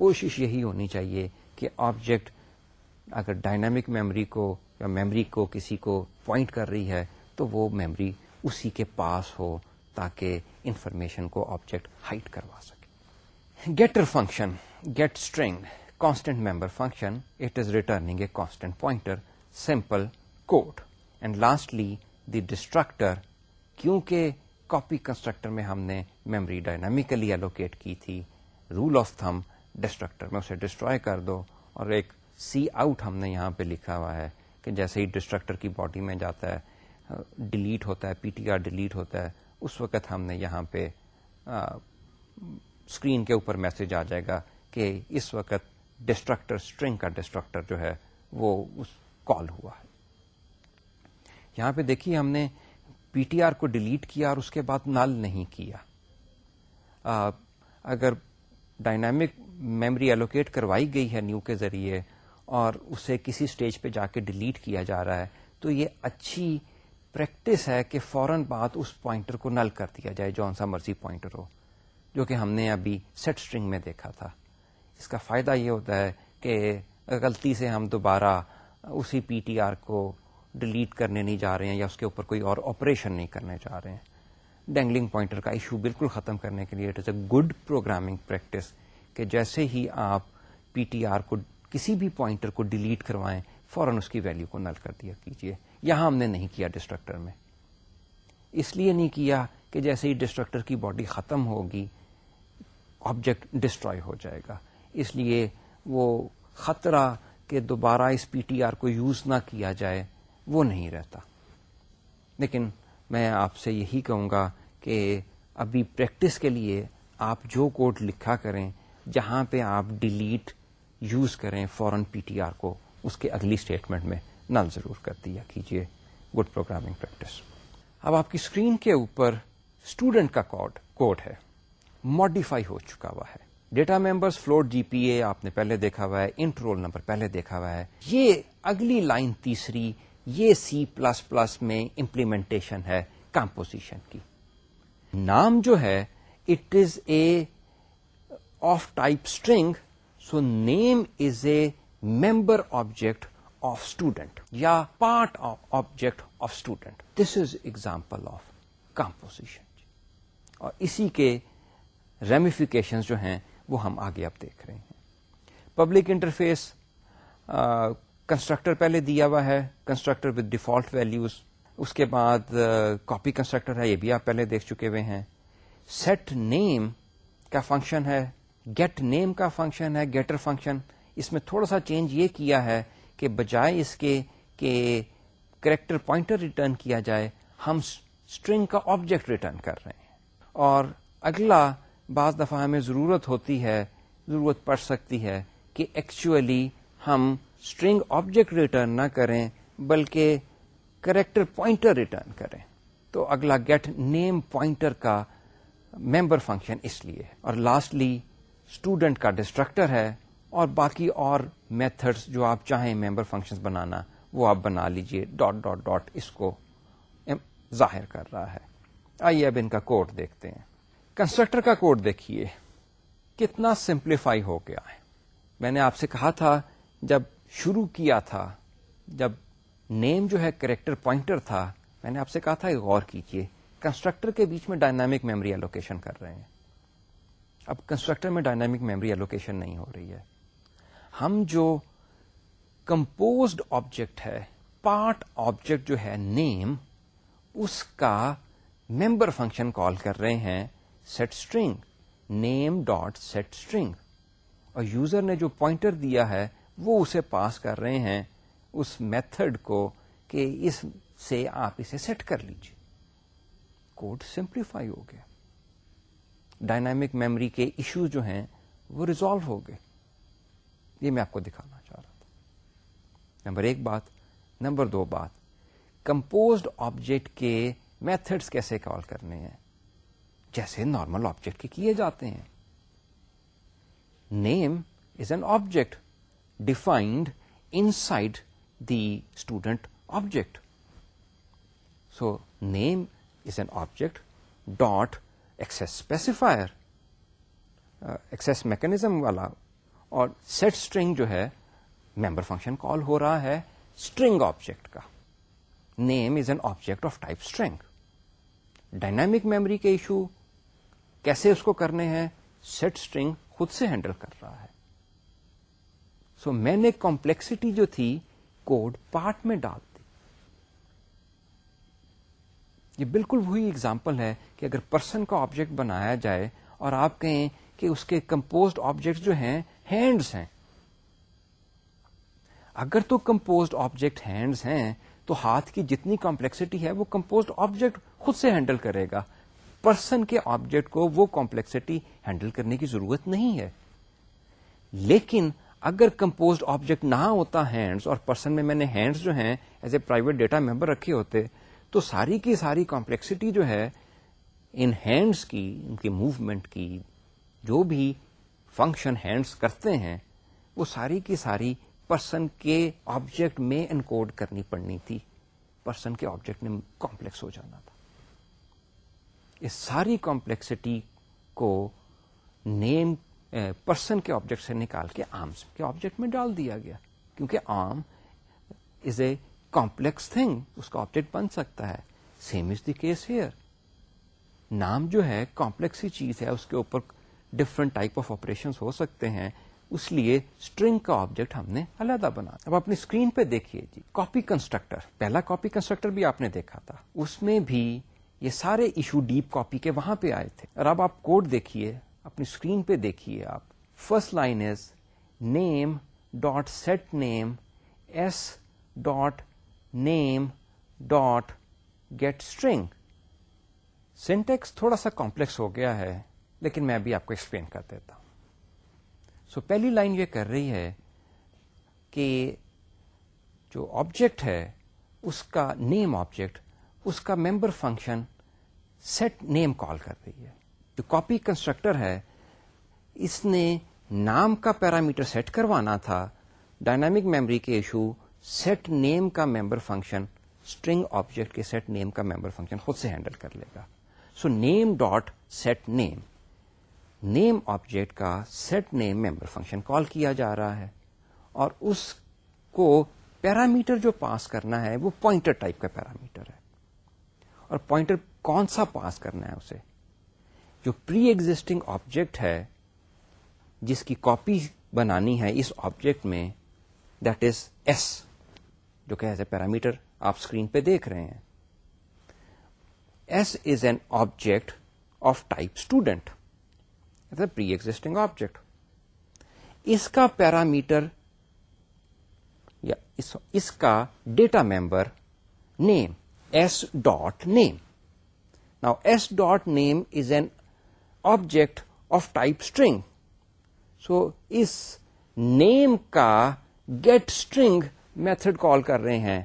کوشش یہی ہونی چاہیے کہ آبجیکٹ اگر ڈائنامک میموری کو میموری کو کسی کو پوائنٹ کر رہی ہے تو وہ میموری اسی کے پاس ہو تاکہ انفارمیشن کو آبجیکٹ ہائٹ کروا سکے getter function get string constant member function it is returning a constant pointer simple code and lastly the destructor کیونکہ کاپی کنسٹرکٹر میں ہم نے میموری ڈائنامیکلی الوکیٹ کی تھی رول آف تھم ڈسٹرکٹر میں اسے ڈسٹروائے کر دو اور ایک سی آؤٹ ہم نے یہاں پہ لکھا ہوا ہے کہ جیسے ہی ڈسٹرکٹر کی باڈی میں جاتا ہے ڈیلیٹ ہوتا ہے پی ٹی آر ڈیلیٹ ہوتا ہے اس وقت ہم نے یہاں پہ اسکرین کے اوپر میسج آ جائے گا کہ اس وقت ڈسٹرکٹر اسٹرنگ کا ڈسٹرکٹر جو ہے وہ اس کال ہوا ہے یہاں پہ دیکھیے ہم نے پی ٹی آر کو ڈیلیٹ کیا اور اس کے بعد نال نہیں کیا آ, اگر ڈائنامک میمری ایلوکیٹ کروائی گئی ہے نیو کے ذریعے اور اسے کسی اسٹیج پہ جا کے ڈیلیٹ کیا جا رہا ہے تو یہ اچھی پریکٹس ہے کہ فوراً بعد اس پوائنٹر کو نل کر دیا جائے جون سا مرضی پوائنٹر ہو جو کہ ہم نے ابھی سیٹ سٹرنگ میں دیکھا تھا اس کا فائدہ یہ ہوتا ہے کہ غلطی سے ہم دوبارہ اسی پی ٹی آر کو ڈیلیٹ کرنے نہیں جا رہے ہیں یا اس کے اوپر کوئی اور آپریشن نہیں کرنے جا رہے ہیں ڈینگلنگ پوائنٹر کا ایشو بالکل ختم کرنے کے لیے it is a good programming practice کہ جیسے ہی آپ پی ٹی آر کو کسی بھی پوائنٹر کو ڈیلیٹ کروائیں فوراً اس کی ویلو کو نل کر دیا کیجیے یہاں ہم نے نہیں کیا ڈسٹرکٹر میں اس لیے نہیں کیا کہ جیسے ہی ڈسٹرکٹر کی باڈی ختم ہوگی آبجیکٹ ڈسٹروائے ہو جائے گا اس لیے وہ خطرہ کہ دوبارہ اس پی ٹی آر کو یوز نہ کیا جائے وہ نہیں رہتا لیکن میں آپ سے یہی کہوں گا کہ ابھی پریکٹس کے لیے آپ جو کوڈ لکھا کریں جہاں پہ آپ ڈیلیٹ یوز کریں فورن پی ٹی آر کو اس کے اگلی اسٹیٹمنٹ میں نل ضرور کر دیا کیجیے گڈ پروگرامنگ پریکٹس اب آپ کی اسکرین کے اوپر اسٹوڈنٹ کا کوڈ کوڈ ہے ماڈیفائی ہو چکا ہوا ہے data member floor G P A آپ نے پہلے دیکھا ہوا ہے انٹ رول نمبر پہلے دیکھا ہوا ہے یہ اگلی لائن تیسری یہ سی پلس پلس میں امپلیمنٹیشن ہے کمپوزیشن کی نام جو ہے it is a of type string so name is a member object of student یا part of object of student this is example of composition اور اسی کے ریمیفیکیشن جو ہیں وہ ہم آگے اب دیکھ رہے ہیں پبلک انٹرفیس کنسٹرکٹر پہلے دیا ہوا ہے کنسٹرکٹر وتھ ڈیفالٹ ویلوز اس کے بعد کاپی کنسٹرکٹر ہے یہ بھی آپ پہلے دیکھ چکے ہوئے ہیں سیٹ نیم کا فنکشن ہے گیٹ نیم کا فنکشن ہے گیٹر فنکشن اس میں تھوڑا سا چینج یہ کیا ہے کہ بجائے اس کے کہ کریکٹر پوائنٹر ریٹرن کیا جائے ہم اسٹرنگ کا آبجیکٹ ریٹرن کر رہے ہیں اور اگلا بعض دفعہ ہمیں ضرورت ہوتی ہے ضرورت پڑ سکتی ہے کہ ایکچولی ہم اسٹرنگ آبجیکٹ ریٹرن نہ کریں بلکہ کریکٹر پوائنٹر ریٹرن کریں تو اگلا گیٹ نیم پوائنٹر کا ممبر فنکشن اس لیے اور لاسٹلی اسٹوڈنٹ کا ڈسٹرکٹر ہے اور باقی اور میتھڈس جو آپ چاہیں ممبر فنکشن بنانا وہ آپ بنا لیجیے ڈاٹ ڈاٹ ڈاٹ اس کو ظاہر کر رہا ہے آئیے اب ان کا کوڈ دیکھتے ہیں کنسٹرکٹر کا کوڈ دیکھیے کتنا سمپلیفائی ہو گیا ہے میں نے آپ سے کہا تھا جب شروع کیا تھا جب نیم جو ہے کریکٹر پوائنٹر تھا میں نے آپ سے کہا تھا غور کیجیے کنسٹرکٹر کے بیچ میں ڈائنامک میموری الوکیشن کر رہے ہیں اب کنسٹرکٹر میں ڈائنامک میموری ایلوکیشن نہیں ہو رہی ہے ہم جو کمپوزڈ آبجیکٹ ہے پارٹ آبجیکٹ جو ہے نیم اس کا ممبر فنکشن کال کر رہے ہیں set string name dot set string اور یوزر نے جو پوائنٹر دیا ہے وہ اسے پاس کر رہے ہیں اس میتھڈ کو کہ اس سے آپ اسے سیٹ کر لیجیے کوڈ سمپلیفائی ہو گیا ڈائنامک میموری کے ایشو جو ہیں وہ ریزالو ہو گئے یہ میں آپ کو دکھانا چاہ رہا تھا نمبر ایک بات نمبر دو بات کمپوزڈ آبجیکٹ کے میتھڈس کیسے کال کرنے ہیں جیسے نارمل آبجیکٹ کے کیے جاتے ہیں name is an object defined inside the student object so name is an object dot specifier access mechanism والا اور سیٹ اسٹرنگ جو ہے ممبر فنکشن کال ہو رہا ہے اسٹرنگ آبجیکٹ کا name is an object of type string dynamic memory کے issue کیسے اس کو کرنے ہیں سیٹ اسٹرنگ خود سے ہینڈل کر رہا ہے سو میں نے کمپلیکسٹی جو تھی کوڈ پارٹ میں ڈال یہ بالکل وہی اگزامپل ہے کہ اگر پرسن کا آبجیکٹ بنایا جائے اور آپ کہیں کہ اس کے کمپوز آبجیکٹ جو ہیں ہینڈس ہیں اگر تو کمپوز آبجیکٹ ہینڈس ہیں تو ہاتھ کی جتنی کمپلیکسٹی ہے وہ کمپوز آبجیکٹ خود سے ہینڈل کرے گا پرسن کے آبجیکٹ کو وہ کمپلیکسٹی ہینڈل کرنے کی ضرورت نہیں ہے لیکن اگر کمپوز آبجیکٹ نہ ہوتا ہینڈس اور پرسن میں میں نے ہینڈز جو ہیں as a private data member رکھے ہوتے تو ساری کی ساری کمپلیکسٹی جو ہے ان ہینڈس ان کی موومنٹ کی جو بھی فنکشن ہینڈس کرتے ہیں وہ ساری کی ساری پرسن کے آبجیکٹ میں انکوڈ کرنی پڑنی تھی پرسن کے آبجیکٹ میں کمپلیکس ہو جانا تھا اس ساری کمپلیکسٹی کو نیم پرسن eh, کے آبجیکٹ سے نکال کے آرمس کے آبجیکٹ میں ڈال دیا گیا کیونکہ آم از اے کمپلیکس تھنگ اس کا آبجیکٹ بن سکتا ہے same as the case here نام جو ہے کمپلیکس ہی چیز ہے اس کے اوپر ڈفرنٹ ٹائپ آف آپریشن ہو سکتے ہیں اس لیے اسٹرنگ کا آبجیکٹ ہم نے علیحدہ بنا اب اپنی اسکرین پہ دیکھیے جی کاپی کنسٹرکٹر پہلا کاپی کنسٹرکٹر بھی آپ نے دیکھا تھا اس میں بھی یہ سارے ایشو ڈیپ کاپی کے وہاں پہ آئے تھے اور اب آپ کوڈ دیکھیے اپنی اسکرین پہ دیکھیے آپ first line is name dot set name s dot name dot get string syntax تھوڑا سا کمپلیکس ہو گیا ہے لیکن میں ابھی آپ کو ایکسپلین کر دیتا ہوں سو پہلی لائن یہ کر رہی ہے کہ جو آبجیکٹ ہے اس کا نیم آبجیکٹ اس کا ممبر فنکشن سیٹ نیم کال کر رہی ہے جو کاپی کنسٹرکٹر ہے اس نے نام کا پیرامیٹر سیٹ کروانا تھا ڈائنامک میموری کے ایشو سیٹ نیم کا ممبر فنکشن اسٹرنگ آبجیکٹ کے سیٹ نیم کا ممبر فنکشن خود سے ہینڈل کر لے گا so name dot set name name object کا set name member function call کیا جا رہا ہے اور اس کو پیرامیٹر جو پاس کرنا ہے وہ پوائنٹر ٹائپ کا پیرامیٹر ہے اور پوائنٹر کون سا پاس کرنا ہے اسے جو پری ایگزٹنگ آبجیکٹ ہے جس کی کاپی بنانی ہے اس آبجیکٹ میں دیٹ از ایس جو کہ ایز اے پیرامیٹر آپ اسکرین پہ دیکھ رہے ہیں s is an object of type student pre existing object اس کا پیرامیٹر یا اس کا data member name s dot name now s dot name is an object of type string so us name کا get string method call کر رہے ہیں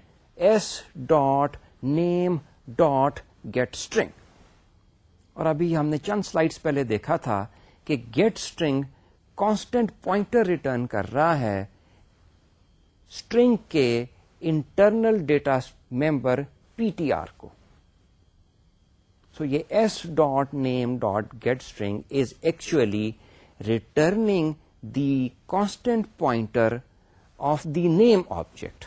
s dot name dot get string اور ابھی ہم نے چند سلائڈس پہلے دیکھا تھا کہ get string constant pointer return کر رہا ہے اسٹرنگ کے internal data member p t r کو سو یہ s dot name dot get string is actually returning the constant pointer of the name object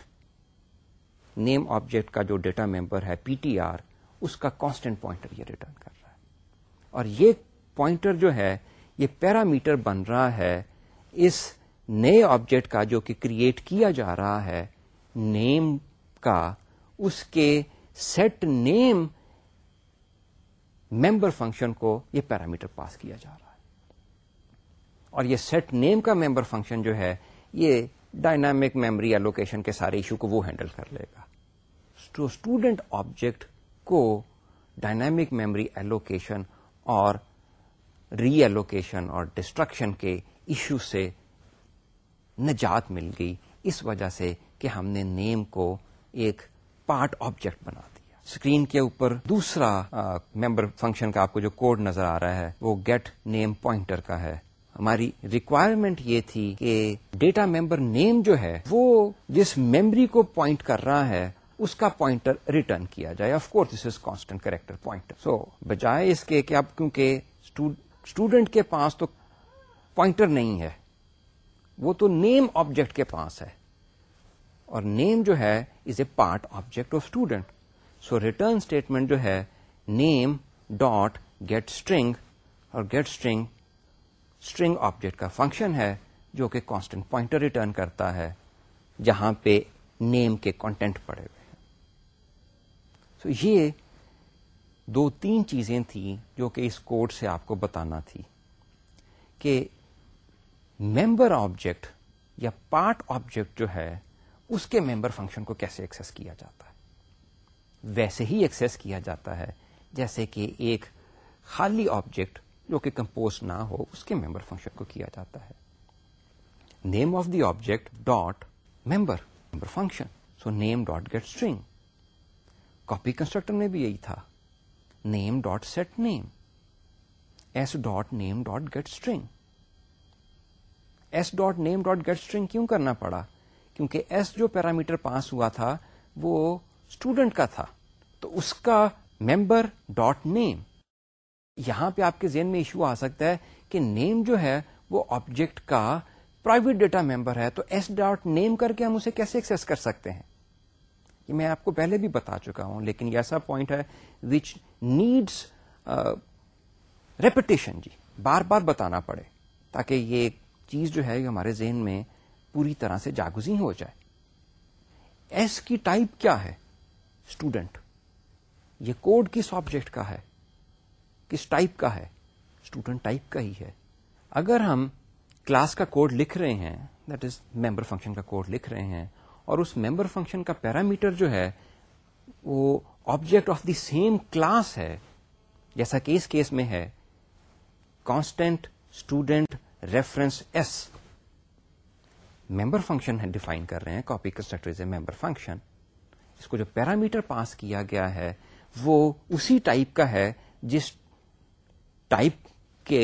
name object کا جو data member ہے P T R اس کا constant pointer یہ return کر رہا ہے اور یہ پوائنٹر جو ہے یہ پیرامیٹر بن رہا ہے اس نئے آبجیکٹ کا جو کہ کریٹ کیا جا رہا ہے نیم کا اس کے سیٹ نیم ممبر فنکشن کو یہ پیرامیٹر پاس کیا جا رہا ہے اور یہ سیٹ نیم کا ممبر فنکشن جو ہے یہ ڈائنامک میموری ایلوکیشن کے سارے ایشو کو وہ ہینڈل کر لے گا تو اسٹوڈنٹ آبجیکٹ کو ڈائنامک میموری ایلوکیشن اور ری ایلوکیشن اور ڈسٹرکشن کے ایشو سے نجات مل گئی اس وجہ سے کہ ہم نے نیم کو ایک پارٹ آبجیکٹ بنا دیا اسکرین کے اوپر دوسرا ممبر فنکشن کا آپ کو جو کوڈ نظر آ رہا ہے وہ گیٹ نیم پوائنٹر کا ہے ہماری ریکوائرمنٹ یہ تھی کہ ڈیٹا ممبر نیم جو ہے وہ جس میمری کو پوائنٹ کر رہا ہے اس کا پوائنٹر ریٹرن کیا جائے of course this is constant character pointer so بجائے اس کے کہ اب کیونکہ اسٹوڈنٹ کے پاس تو پوائنٹر نہیں ہے وہ تو نیم آبجیکٹ کے پاس ہے اور نیم جو ہے is a part object of student so return statement جو ہے نیم ڈاٹ گیٹ اسٹرنگ اور گیٹ اسٹرنگ اسٹرنگ آبجیکٹ کا فنکشن ہے جو کہ کانسٹنٹ پوائنٹر ریٹرن کرتا ہے جہاں پہ نیم کے کانٹینٹ پڑے ہوئے ہیں یہ دو تین چیزیں تھیں جو کہ اس کوڈ سے آپ کو بتانا تھی کہ ممبر آبجیکٹ یا پارٹ آبجیکٹ جو ہے اس کے ممبر فنکشن کو کیسے ایکسس کیا جاتا ہے ویسے ہی ایکسس کیا جاتا ہے جیسے کہ ایک خالی آبجیکٹ جو کہ کمپوز نہ ہو اس کے ممبر فنکشن کو کیا جاتا ہے name of the object dot member member function so name dot get string copy constructor میں بھی یہی تھا name dot set name s dot name dot get string s dot name dot get string کیوں کرنا پڑا کیونکہ S جو parameter pass ہوا تھا وہ اسٹوڈنٹ کا تھا تو اس کا ممبر ڈاٹ نیم یہاں پہ آپ کے ذہن میں ایشو آ سکتا ہے کہ نیم جو ہے وہ آبجیکٹ کا پرائیویٹ ڈیٹا ممبر ہے تو ایس ڈاٹ نیم کر کے ہم اسے کیسے ایکسس کر سکتے ہیں یہ میں آپ کو پہلے بھی بتا چکا ہوں لیکن ایسا پوائنٹ ہے وچ نیڈس ریپٹیشن جی بار بار بتانا پڑے تاکہ یہ چیز جو ہے یہ ہمارے ذہن میں پوری طرح سے جاگزی ہو جائے ایس کی ٹائپ کیا ہے اسٹوڈنٹ یہ کوڈ کس آبجیکٹ کا ہے کس ٹائپ کا ہے اسٹوڈنٹ ٹائپ کا ہی ہے اگر ہم کلاس کا کوڈ لکھ رہے ہیں دیٹ از ممبر فنکشن کا کوڈ لکھ رہے ہیں اور اس ممبر فنکشن کا پیرامیٹر جو ہے وہ object of the same class ہے جیسا کہ اس کیس میں ہے constant student reference s member function define کر رہے ہیں copy constructor is a member function اس کو جو پیرامیٹر پاس کیا گیا ہے وہ اسی ٹائپ کا ہے جس ٹائپ کے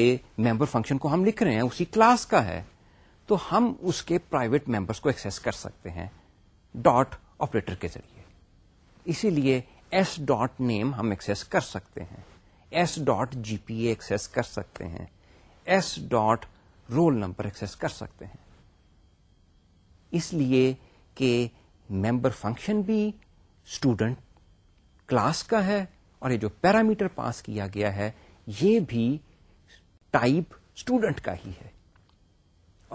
ممبر فنکشن کو ہم لکھ رہے ہیں اسی کلاس کا ہے تو ہم اس کے پرائیویٹ ممبرس کو ایکسس کر سکتے ہیں ڈاٹ آپریٹر کے ذریعے اسی لیے ایس ڈاٹ نیم ہم ایکسس کر سکتے ہیں s dot G P A access کر سکتے ہیں s dot roll number access کر سکتے ہیں اس لیے کہ ممبر فنکشن بھی اسٹوڈنٹ کلاس کا ہے اور یہ جو پیرامیٹر پاس کیا گیا ہے یہ بھی ٹائپ اسٹوڈنٹ کا ہی ہے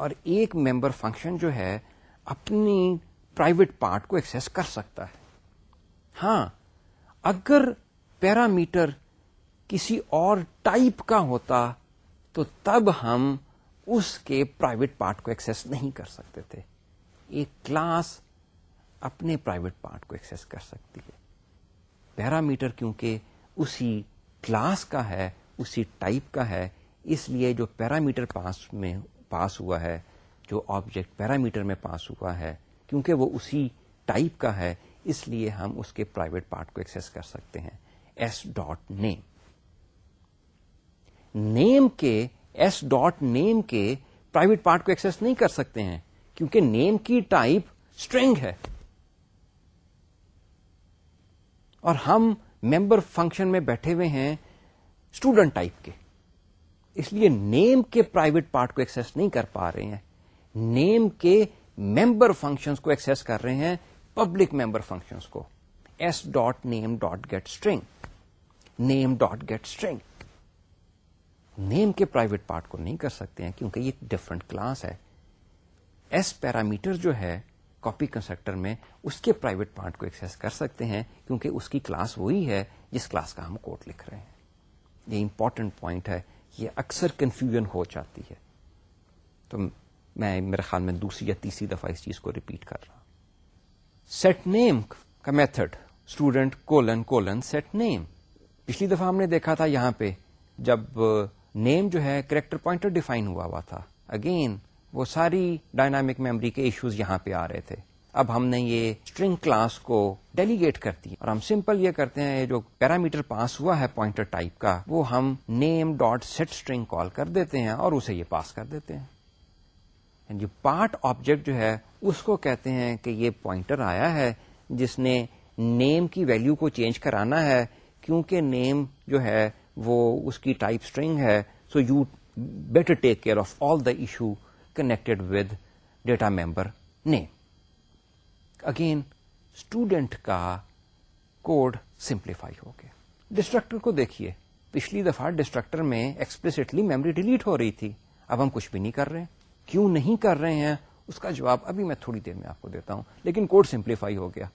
اور ایک ممبر فنکشن جو ہے اپنی پرائیویٹ پارٹ کو ایکسس کر سکتا ہے ہاں اگر پیرامیٹر کسی اور ٹائپ کا ہوتا تو تب ہم اس کے پرائیویٹ پارٹ کو ایکسس نہیں کر سکتے تھے ایک کلاس اپنے پرائیویٹ پارٹ کو ایکسس کر سکتی ہے پیرامیٹر کیونکہ اسی کلاس کا ہے اسی ٹائپ کا ہے اس لیے جو پیرامیٹر پاس میں پاس ہوا ہے جو آبجیکٹ پیرامیٹر میں پاس ہوا ہے کیونکہ وہ اسی ٹائپ کا ہے اس لیے ہم اس کے پرائیویٹ پارٹ کو ایکسس کر سکتے ہیں ایس ڈاٹ نیم نیم کے ایس ڈاٹ نیم کے پرائیویٹ پارٹ کو ایکسس نہیں کر سکتے ہیں کیونکہ نیم کی ٹائپ اسٹرینگ ہے اور ہم ممبر فنکشن میں بیٹھے ہوئے ہیں اسٹوڈنٹ ٹائپ کے اس لیے نیم کے پرائیویٹ پارٹ کو ایکسس نہیں کر پا رہے ہیں نیم کے ممبر فنکشنز کو ایکسس کر رہے ہیں پبلک ممبر فنکشنس کو s dot name dot get string name dot get string name کے پرائیویٹ پارٹ کو نہیں کر سکتے ہیں کیونکہ یہ ڈفرنٹ کلاس ہے ایس پیرامیٹر جو ہے کاپی کنسٹرکٹر میں اس کے پرائیویٹ پارٹ کو ایکسس کر سکتے ہیں کیونکہ اس کی کلاس وہی ہے جس کلاس کا ہم کوٹ لکھ رہے ہیں یہ امپورٹنٹ پوائنٹ ہے یہ اکثر کنفیوژن ہو جاتی ہے تو میں میرے خیال میں دوسری یا تیسری دفعہ اس چیز کو ریپیٹ کر رہا ہوں سیٹ نیم کا method student colon colon set name پچھلی دفعہ ہم نے دیکھا تھا یہاں پہ جب نیم جو ہے کریکٹر پوائنٹر ڈیفائن ہوا ہوا تھا اگین وہ ساری ڈائنامک میمری کے ایشوز یہاں پہ آ رہے تھے اب ہم نے یہ اسٹرنگ کلاس کو ڈیلیگیٹ کر دی اور ہم سمپل یہ کرتے ہیں یہ جو پیرامیٹر پاس ہوا ہے پوائنٹر ٹائپ کا وہ ہم name dot set string call کر دیتے ہیں اور اسے یہ پاس کر دیتے ہیں جو پارٹ آبجیکٹ جو ہے اس کو کہتے ہیں کہ یہ پوائنٹر آیا ہے جس نے نیم کی ویلو کو چینج کرانا ہے کیونکہ نیم جو ہے وہ اس کی ٹائپ اسٹرنگ ہے so you better take care of all the issue connected with data member name again student کا کوڈ سمپلیفائی ہو گیا ڈسٹرکٹر کو دیکھیے پچھلی دفعہ ڈسٹرکٹر میں ایکسپلسٹلی میموری ڈیلیٹ ہو رہی تھی اب ہم کچھ بھی نہیں کر رہے ہیں کیوں نہیں کر رہے ہیں اس کا جواب ابھی میں تھوڑی دیر میں آپ کو دیتا ہوں لیکن کوڈ سمپلیفائی ہو گیا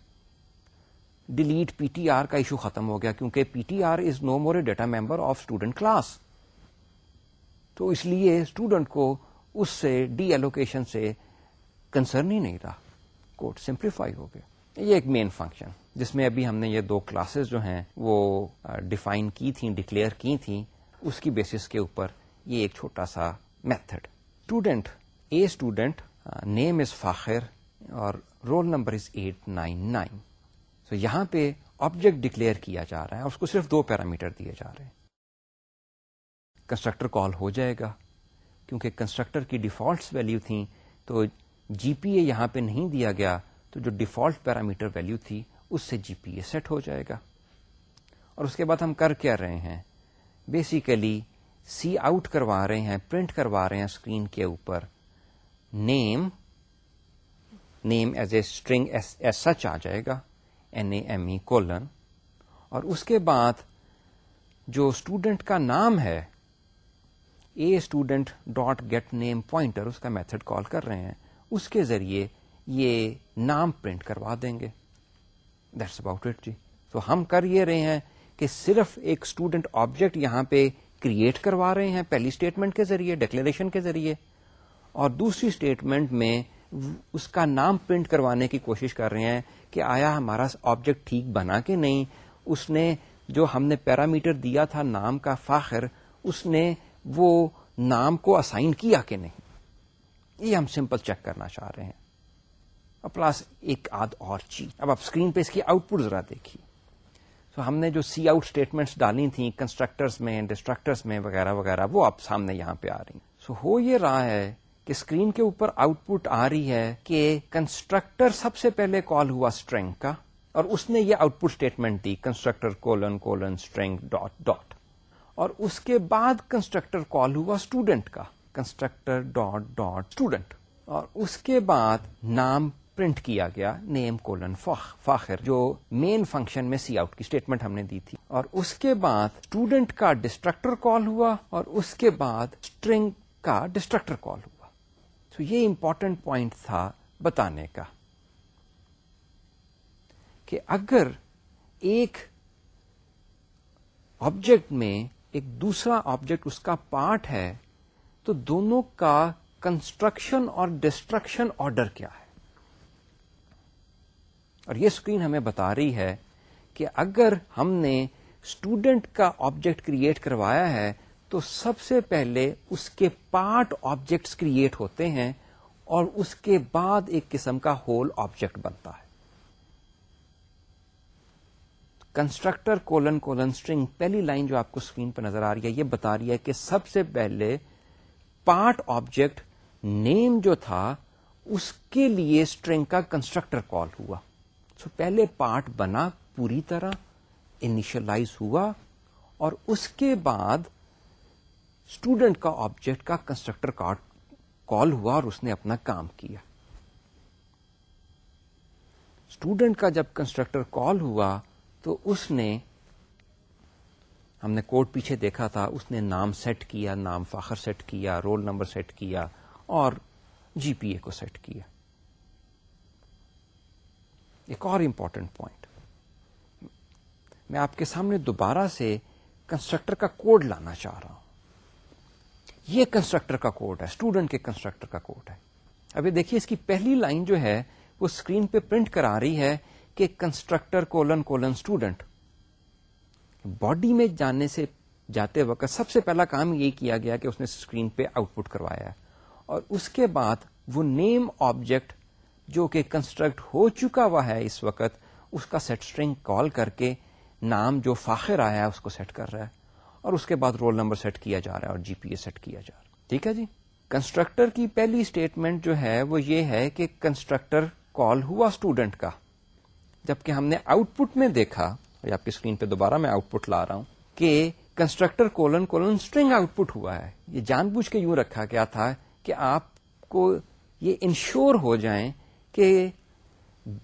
ڈیلیٹ پی ٹی آر کا ایشو ختم ہو گیا کیونکہ P T R is no more a data member of student class تو اس لیے اسٹوڈنٹ کو اس سے ڈی ایلوکیشن سے کنسرن ہی نہیں رہا کوڈ سمپلیفائی ہو گیا یہ ایک مین فنکشن جس میں ابھی ہم نے یہ دو کلاسز جو ہیں وہ ڈیفائن کی تھیں ڈکلیئر کی تھیں اس کی بیسس کے اوپر یہ ایک چھوٹا سا method student student a name is Fakhar اور roll number is nine nine یہاں پہ آبجیکٹ ڈکلیئر کیا جا رہا ہے اس کو صرف دو پیرامیٹر دیے جا رہے ہیں کنسٹرکٹر کال ہو جائے گا کیونکہ کنسٹرکٹر کی ڈیفالٹس ویلیو تھیں تو جی پی اے یہاں پہ نہیں دیا گیا تو جو ڈیفالٹ پیرامیٹر ویلو تھی اس سے جی پی اے سیٹ ہو جائے گا اور اس کے بعد ہم کر رہے ہیں بیسیکلی سی آؤٹ کروا رہے ہیں پرنٹ کروا رہے ہیں اسکرین کے اوپر name name as a string سچ آ جائے گا N A M E colon اور اس کے بعد جو اسٹوڈنٹ کا نام ہے a student dot get name pointer اس کا میتھڈ کال کر رہے ہیں اس کے ذریعے یہ نام پرنٹ کروا دیں گے دیٹس اباؤٹ اٹ جی تو ہم کر یہ رہے ہیں کہ صرف ایک اسٹوڈنٹ آبجیکٹ یہاں پہ کریٹ کروا رہے ہیں پہلی اسٹیٹمنٹ کے ذریعے ڈکلریشن کے ذریعے اور دوسری اسٹیٹمنٹ میں اس کا نام پرنٹ کروانے کی کوشش کر رہے ہیں کہ آیا ہمارا آبجیکٹ ٹھیک بنا کہ نہیں اس نے جو ہم نے پیرامیٹر دیا تھا نام کا فاخر اس نے وہ نام کو اسائن کیا کہ نہیں یہ ہم سمپل چیک کرنا چاہ رہے ہیں اور پلس ایک آدھ اور چیز اب آپ اسکرین پہ اس کی آؤٹ پٹ ذرا دیکھیے تو ہم نے جو سی آؤٹ اسٹیٹمنٹس ڈالی تھیں کنسٹرکٹرس میں ڈسٹرکٹرس میں وغیرہ وغیرہ وہ آپ سامنے یہاں پہ آ رہی ہیں سو ہو یہ رہا ہے کہ اسکرین کے اوپر آؤٹ پٹ آ رہی ہے کہ کنسٹرکٹر سب سے پہلے کال ہوا اسٹرینگ کا اور اس نے یہ آؤٹ پٹ اسٹیٹمنٹ دی constructor colon colon string dot dot اور اس کے بعد کنسٹرکٹر کال ہوا اسٹوڈنٹ کا کنسٹرکٹر ڈاٹ ڈاٹ اسٹوڈنٹ اور اس کے بعد نام پرنٹ کیا گیا نیم کولن فاخر جو مین فنکشن میں سی آؤٹ کی اسٹیٹمنٹ ہم نے دی تھی اور اس کے بعد اسٹوڈنٹ کا ڈسٹرکٹر کال ہوا اور اس کے بعد اسٹرنگ کا ڈسٹرکٹر کال ہوا تو یہ امپورٹنٹ پوائنٹ تھا بتانے کا کہ اگر ایک آبجیکٹ میں ایک دوسرا آبجیکٹ اس کا پارٹ ہے تو دونوں کا کنسٹرکشن اور ڈسٹرکشن آرڈر کیا ہے اور یہ اسکرین ہمیں بتا رہی ہے کہ اگر ہم نے اسٹوڈنٹ کا آبجیکٹ کریٹ کروایا ہے تو سب سے پہلے اس کے پارٹ آبجیکٹس کریٹ ہوتے ہیں اور اس کے بعد ایک قسم کا ہول آبجیکٹ بنتا ہے کنسٹرکٹر کولن کولن اسٹرنگ پہلی لائن جو آپ کو اسکرین پہ نظر آ رہی ہے یہ بتا رہی ہے کہ سب سے پہلے پارٹ آبجیکٹ نیم جو تھا اس کے لیے اسٹرنگ کا کنسٹرکٹر کال ہوا سو پہلے پارٹ بنا پوری طرح انیشلائز ہوا اور اس کے بعد اسٹوڈنٹ کا آبجیکٹ کا کنسٹرکٹر کال ہوا اور اس نے اپنا کام کیا اسٹوڈنٹ کا جب کنسٹرکٹر کال ہوا تو اس نے ہم نے کوڈ پیچھے دیکھا تھا اس نے نام سیٹ کیا نام فاخر سیٹ کیا رول نمبر سیٹ کیا اور جی پی اے کو سیٹ کیا ایک اور امپورٹنٹ پوائنٹ میں آپ کے سامنے دوبارہ سے کنسٹرکٹر کا کوڈ لانا چاہ رہا ہوں یہ کنسٹرکٹر کا کوڈ ہے اسٹوڈنٹ کے کنسٹرکٹر کا کوڈ ہے اب یہ دیکھیے اس کی پہلی لائن جو ہے وہ اسکرین پہ پرنٹ کرا رہی ہے کہ constructor colon colon student body میں جانے سے جاتے وقت سب سے پہلا کام یہ کیا گیا کہ اس نے اسکرین پہ آؤٹ پٹ کروایا اور اس کے بعد وہ نیم آبجیکٹ جو کہ کنسٹرکٹ ہو چکا ہوا ہے اس اس وقت کا سیٹ کال کر کے نام جو فاخر آیا ہے اس کو سیٹ کر رہا ہے اور اس کے بعد رول نمبر سیٹ کیا جا رہا ہے اور جی پی اے سیٹ کیا جا رہا ہے ٹھیک ہے جی کنسٹرکٹر کی پہلی اسٹیٹمنٹ جو ہے وہ یہ ہے کہ کنسٹرکٹر کال ہوا اسٹوڈنٹ کا جبکہ ہم نے آؤٹ پٹ میں دیکھا آپ کی اسکرین پہ دوبارہ میں آؤٹ پٹ لا رہا ہوں کہ constructor colon colon string output ہوا ہے یہ جان بوجھ کے یوں رکھا گیا تھا کہ آپ کو یہ انشور ہو جائیں کہ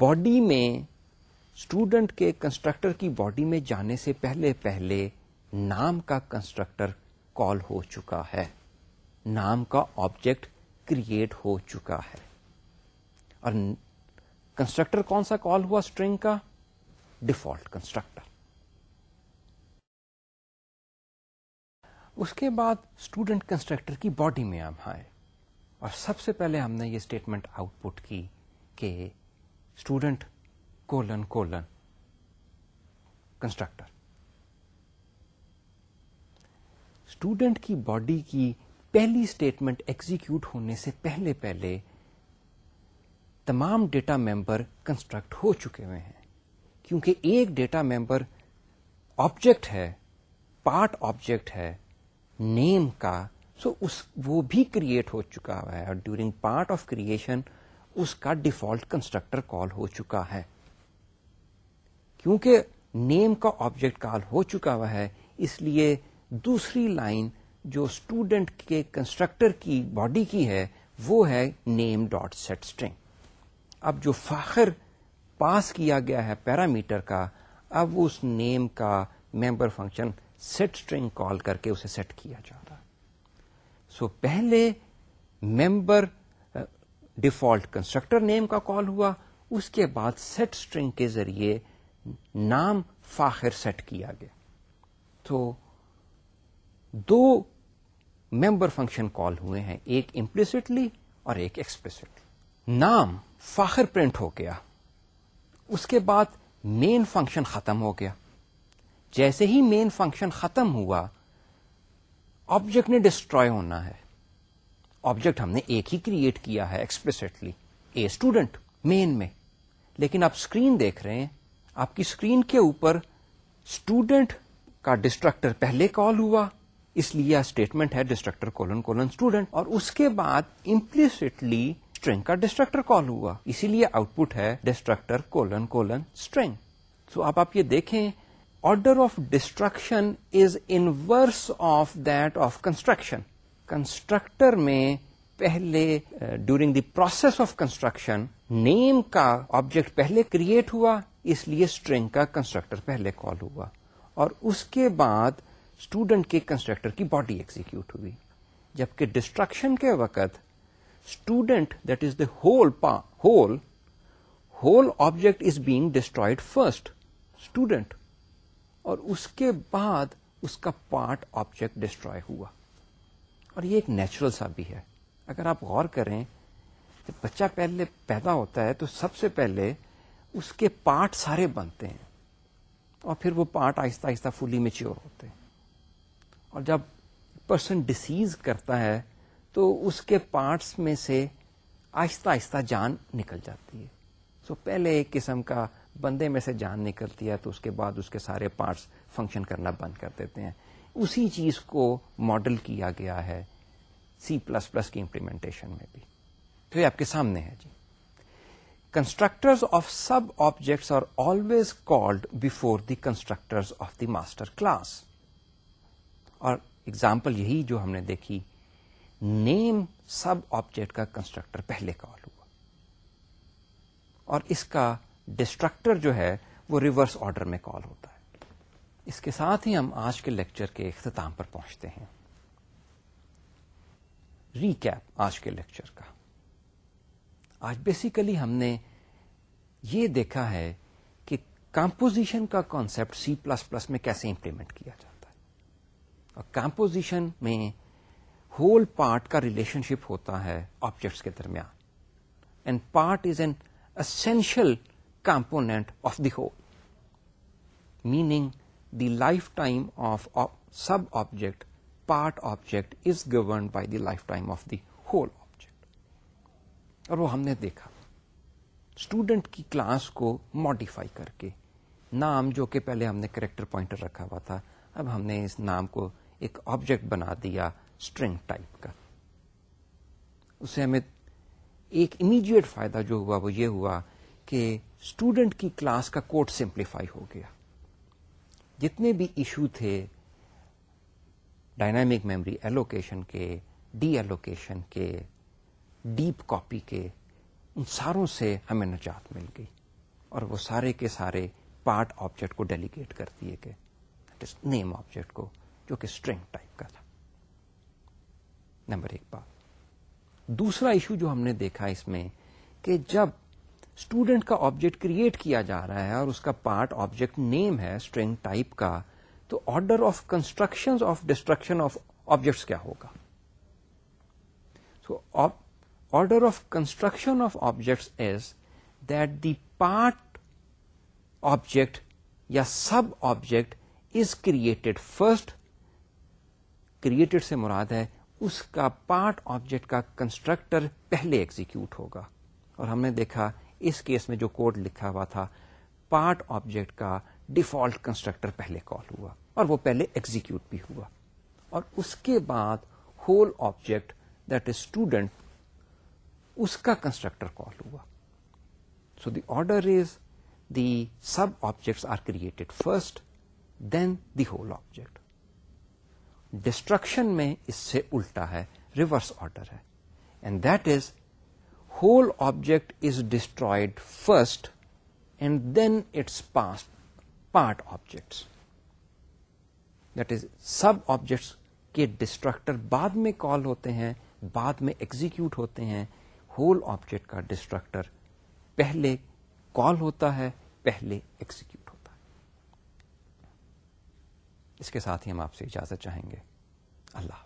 باڈی میں اسٹوڈنٹ کے کنسٹرکٹر کی باڈی میں جانے سے پہلے پہلے نام کا کنسٹرکٹر کال ہو چکا ہے نام کا آبجیکٹ کریٹ ہو چکا ہے اور کنسٹرکٹر کون سا کال ہوا اسٹرنگ کا ڈیفالٹ کنسٹرکٹر اس کے بعد اسٹوڈنٹ کنسٹرکٹر کی باڈی میں ہم آئے اور سب سے پہلے ہم نے یہ اسٹیٹمنٹ آؤٹ پٹ کی کہ student colon colon constructor student کی باڈی کی پہلی اسٹیٹمنٹ ایکزیکیوٹ ہونے سے پہلے پہلے تمام ڈیٹا ممبر کنسٹرکٹ ہو چکے ہوئے ہیں کیونکہ ایک ڈیٹا ممبر آبجیکٹ ہے پارٹ آبجیکٹ ہے نیم کا سو اس وہ بھی کریٹ ہو چکا ہوا ہے اور ڈیورنگ پارٹ آف کریشن اس کا ڈیفالٹ کنسٹرکٹر کال ہو چکا ہے کیونکہ نیم کا آبجیکٹ کال ہو چکا ہوا ہے اس لیے دوسری لائن جو اسٹوڈنٹ کے کنسٹرکٹر کی باڈی کی ہے وہ ہے نیم ڈاٹ سیٹ اسٹرنگ اب جو فاخر پاس کیا گیا ہے پیرامیٹر کا اب اس نیم کا member function set string call کر کے اسے سیٹ کیا جا رہا سو پہلے ممبر ڈیفالٹ کنسٹرکٹر نیم کا کال ہوا اس کے بعد سیٹ اسٹرنگ کے ذریعے نام فاخر سیٹ کیا گیا تو دو ممبر فنکشن کال ہوئے ہیں ایک امپلسٹلی اور ایک ایکسپلسٹلی نام فاخر پرنٹ ہو گیا اس کے بعد مین فنکشن ختم ہو گیا جیسے ہی مین فنکشن ختم ہوا آبجیکٹ نے ڈسٹروائے ہونا ہے آبجیکٹ ہم نے ایک ہی کریٹ کیا ہے ایکسپلسٹلی اے اسٹوڈنٹ مین میں لیکن آپ اسکرین دیکھ رہے ہیں آپ کی اسکرین کے اوپر اسٹوڈنٹ کا ڈسٹرکٹر پہلے کال ہوا اس لیے اسٹیٹمنٹ ہے ڈسٹرکٹر کولن کولن اسٹوڈنٹ اور اس کے بعد امپلسٹلی کا ڈسٹرکٹر کال ہوا اسی لیے آؤٹ پٹ ہے ڈسٹرکٹر کولن کولن اسٹرنگ تو آپ آپ یہ دیکھیں order of destruction is of of that construction constructor میں پہلے during the process of construction name کا آبجیکٹ پہلے کریٹ ہوا اس لیے اسٹرنگ کا کنسٹرکٹر پہلے کال ہوا اور اس کے بعد اسٹوڈنٹ کے کنسٹرکٹر کی باڈی ایگزیکٹ ہوئی جبکہ ڈسٹرکشن کے وقت student that is the whole whole whole object is being destroyed first student اور اس کے بعد اس کا پارٹ آبجیکٹ ڈسٹرو ہوا اور یہ ایک نیچرل سا بھی ہے اگر آپ غور کریں جب بچہ پہلے پیدا ہوتا ہے تو سب سے پہلے اس کے پارٹ سارے بنتے ہیں اور پھر وہ پارٹ آہستہ آہستہ فلی میچیور ہوتے ہیں اور جب پرسن ڈسیز کرتا ہے تو اس کے پارٹس میں سے آہستہ آہستہ جان نکل جاتی ہے سو so پہلے ایک قسم کا بندے میں سے جان نکلتی ہے تو اس کے بعد اس کے سارے پارٹس فنکشن کرنا بند کر دیتے ہیں اسی چیز کو ماڈل کیا گیا ہے سی پلس پلس کی امپلیمنٹیشن میں بھی تو یہ آپ کے سامنے ہے جی constructors of sub objects are always called before the constructors of the master class اور اگزامپل یہی جو ہم نے دیکھی نیم سب آبجیکٹ کا کنسٹرکٹر پہلے کال ہوا اور اس کا ڈسٹرکٹر جو ہے وہ ریورس آرڈر میں کال ہوتا ہے اس کے ساتھ ہی ہم آج کے لیکچر کے اختتام پر پہنچتے ہیں ریکیپ آج کے لیکچر کا آج بیسیکلی ہم نے یہ دیکھا ہے کہ کمپوزیشن کا کانسپٹ سی پلس پلس میں کیسے امپلیمنٹ کیا جاتا ہے اور کمپوزیشن میں ہول پارٹ کا ریلیشن شپ ہوتا ہے آبجیکٹس کے درمیان and part is an essential component of the whole meaning the lifetime of sub object part object is governed by the lifetime of the whole object اور وہ ہم نے دیکھا اسٹوڈنٹ کی کلاس کو ماڈیفائی کر کے نام جو کہ پہلے ہم نے کریکٹر پوائنٹر رکھا ہوا تھا اب ہم نے اس نام کو ایک آبجیکٹ بنا دیا ٹائپ کا اس سے ہمیں ایک امیڈیٹ فائدہ جو ہوا وہ یہ ہوا کہ اسٹوڈنٹ کی کلاس کا کوڈ سمپلیفائی ہو گیا جتنے بھی ایشو تھے ڈائنامک میموری ایلوکیشن کے ڈی ایلوکیشن کے ڈیپ کاپی کے ان ساروں سے ہمیں نجات مل گئی اور وہ سارے کے سارے پارٹ آبجیکٹ کو ڈیلیگیٹ کر دیے گئے نیم آبجیکٹ کو جو کہ اسٹرنگ ٹائپ کا تھا نمبر ایک بات دوسرا ایشو جو ہم نے دیکھا اس میں کہ جب اسٹوڈنٹ کا آبجیکٹ کریٹ کیا جا رہا ہے اور اس کا پارٹ آبجیکٹ نیم ہے اسٹرینگ ٹائپ کا تو order of construction of destruction of objects کیا ہوگا order of construction of objects is that the part object یا sub object is created first created سے مراد ہے اس کا پارٹ آبجیکٹ کا کنسٹرکٹر پہلے ایگزیکیوٹ ہوگا اور ہم نے دیکھا اس کیس میں جو کوڈ لکھا ہوا تھا پارٹ آبجیکٹ کا ڈیفالٹ کنسٹرکٹر پہلے کال ہوا اور وہ پہلے ایگزیکیوٹ بھی ہوا اور اس کے بعد whole object that is student اس کا کنسٹرکٹر کال ہوا so the order is the sub objects are created first then the whole object destruction میں اس سے الٹا ہے ریورس آرڈر ہے and that is whole object is destroyed first and then its parts part objects that is sub objects کے destructor بعد میں کال ہوتے ہیں بعد میں ایگزیکٹ ہوتے ہیں ہول آبجیکٹ کا ڈسٹرکٹر پہلے کال ہوتا ہے پہلے ایگزیکیوٹ اس کے ساتھ ہی ہم آپ سے اجازت چاہیں گے اللہ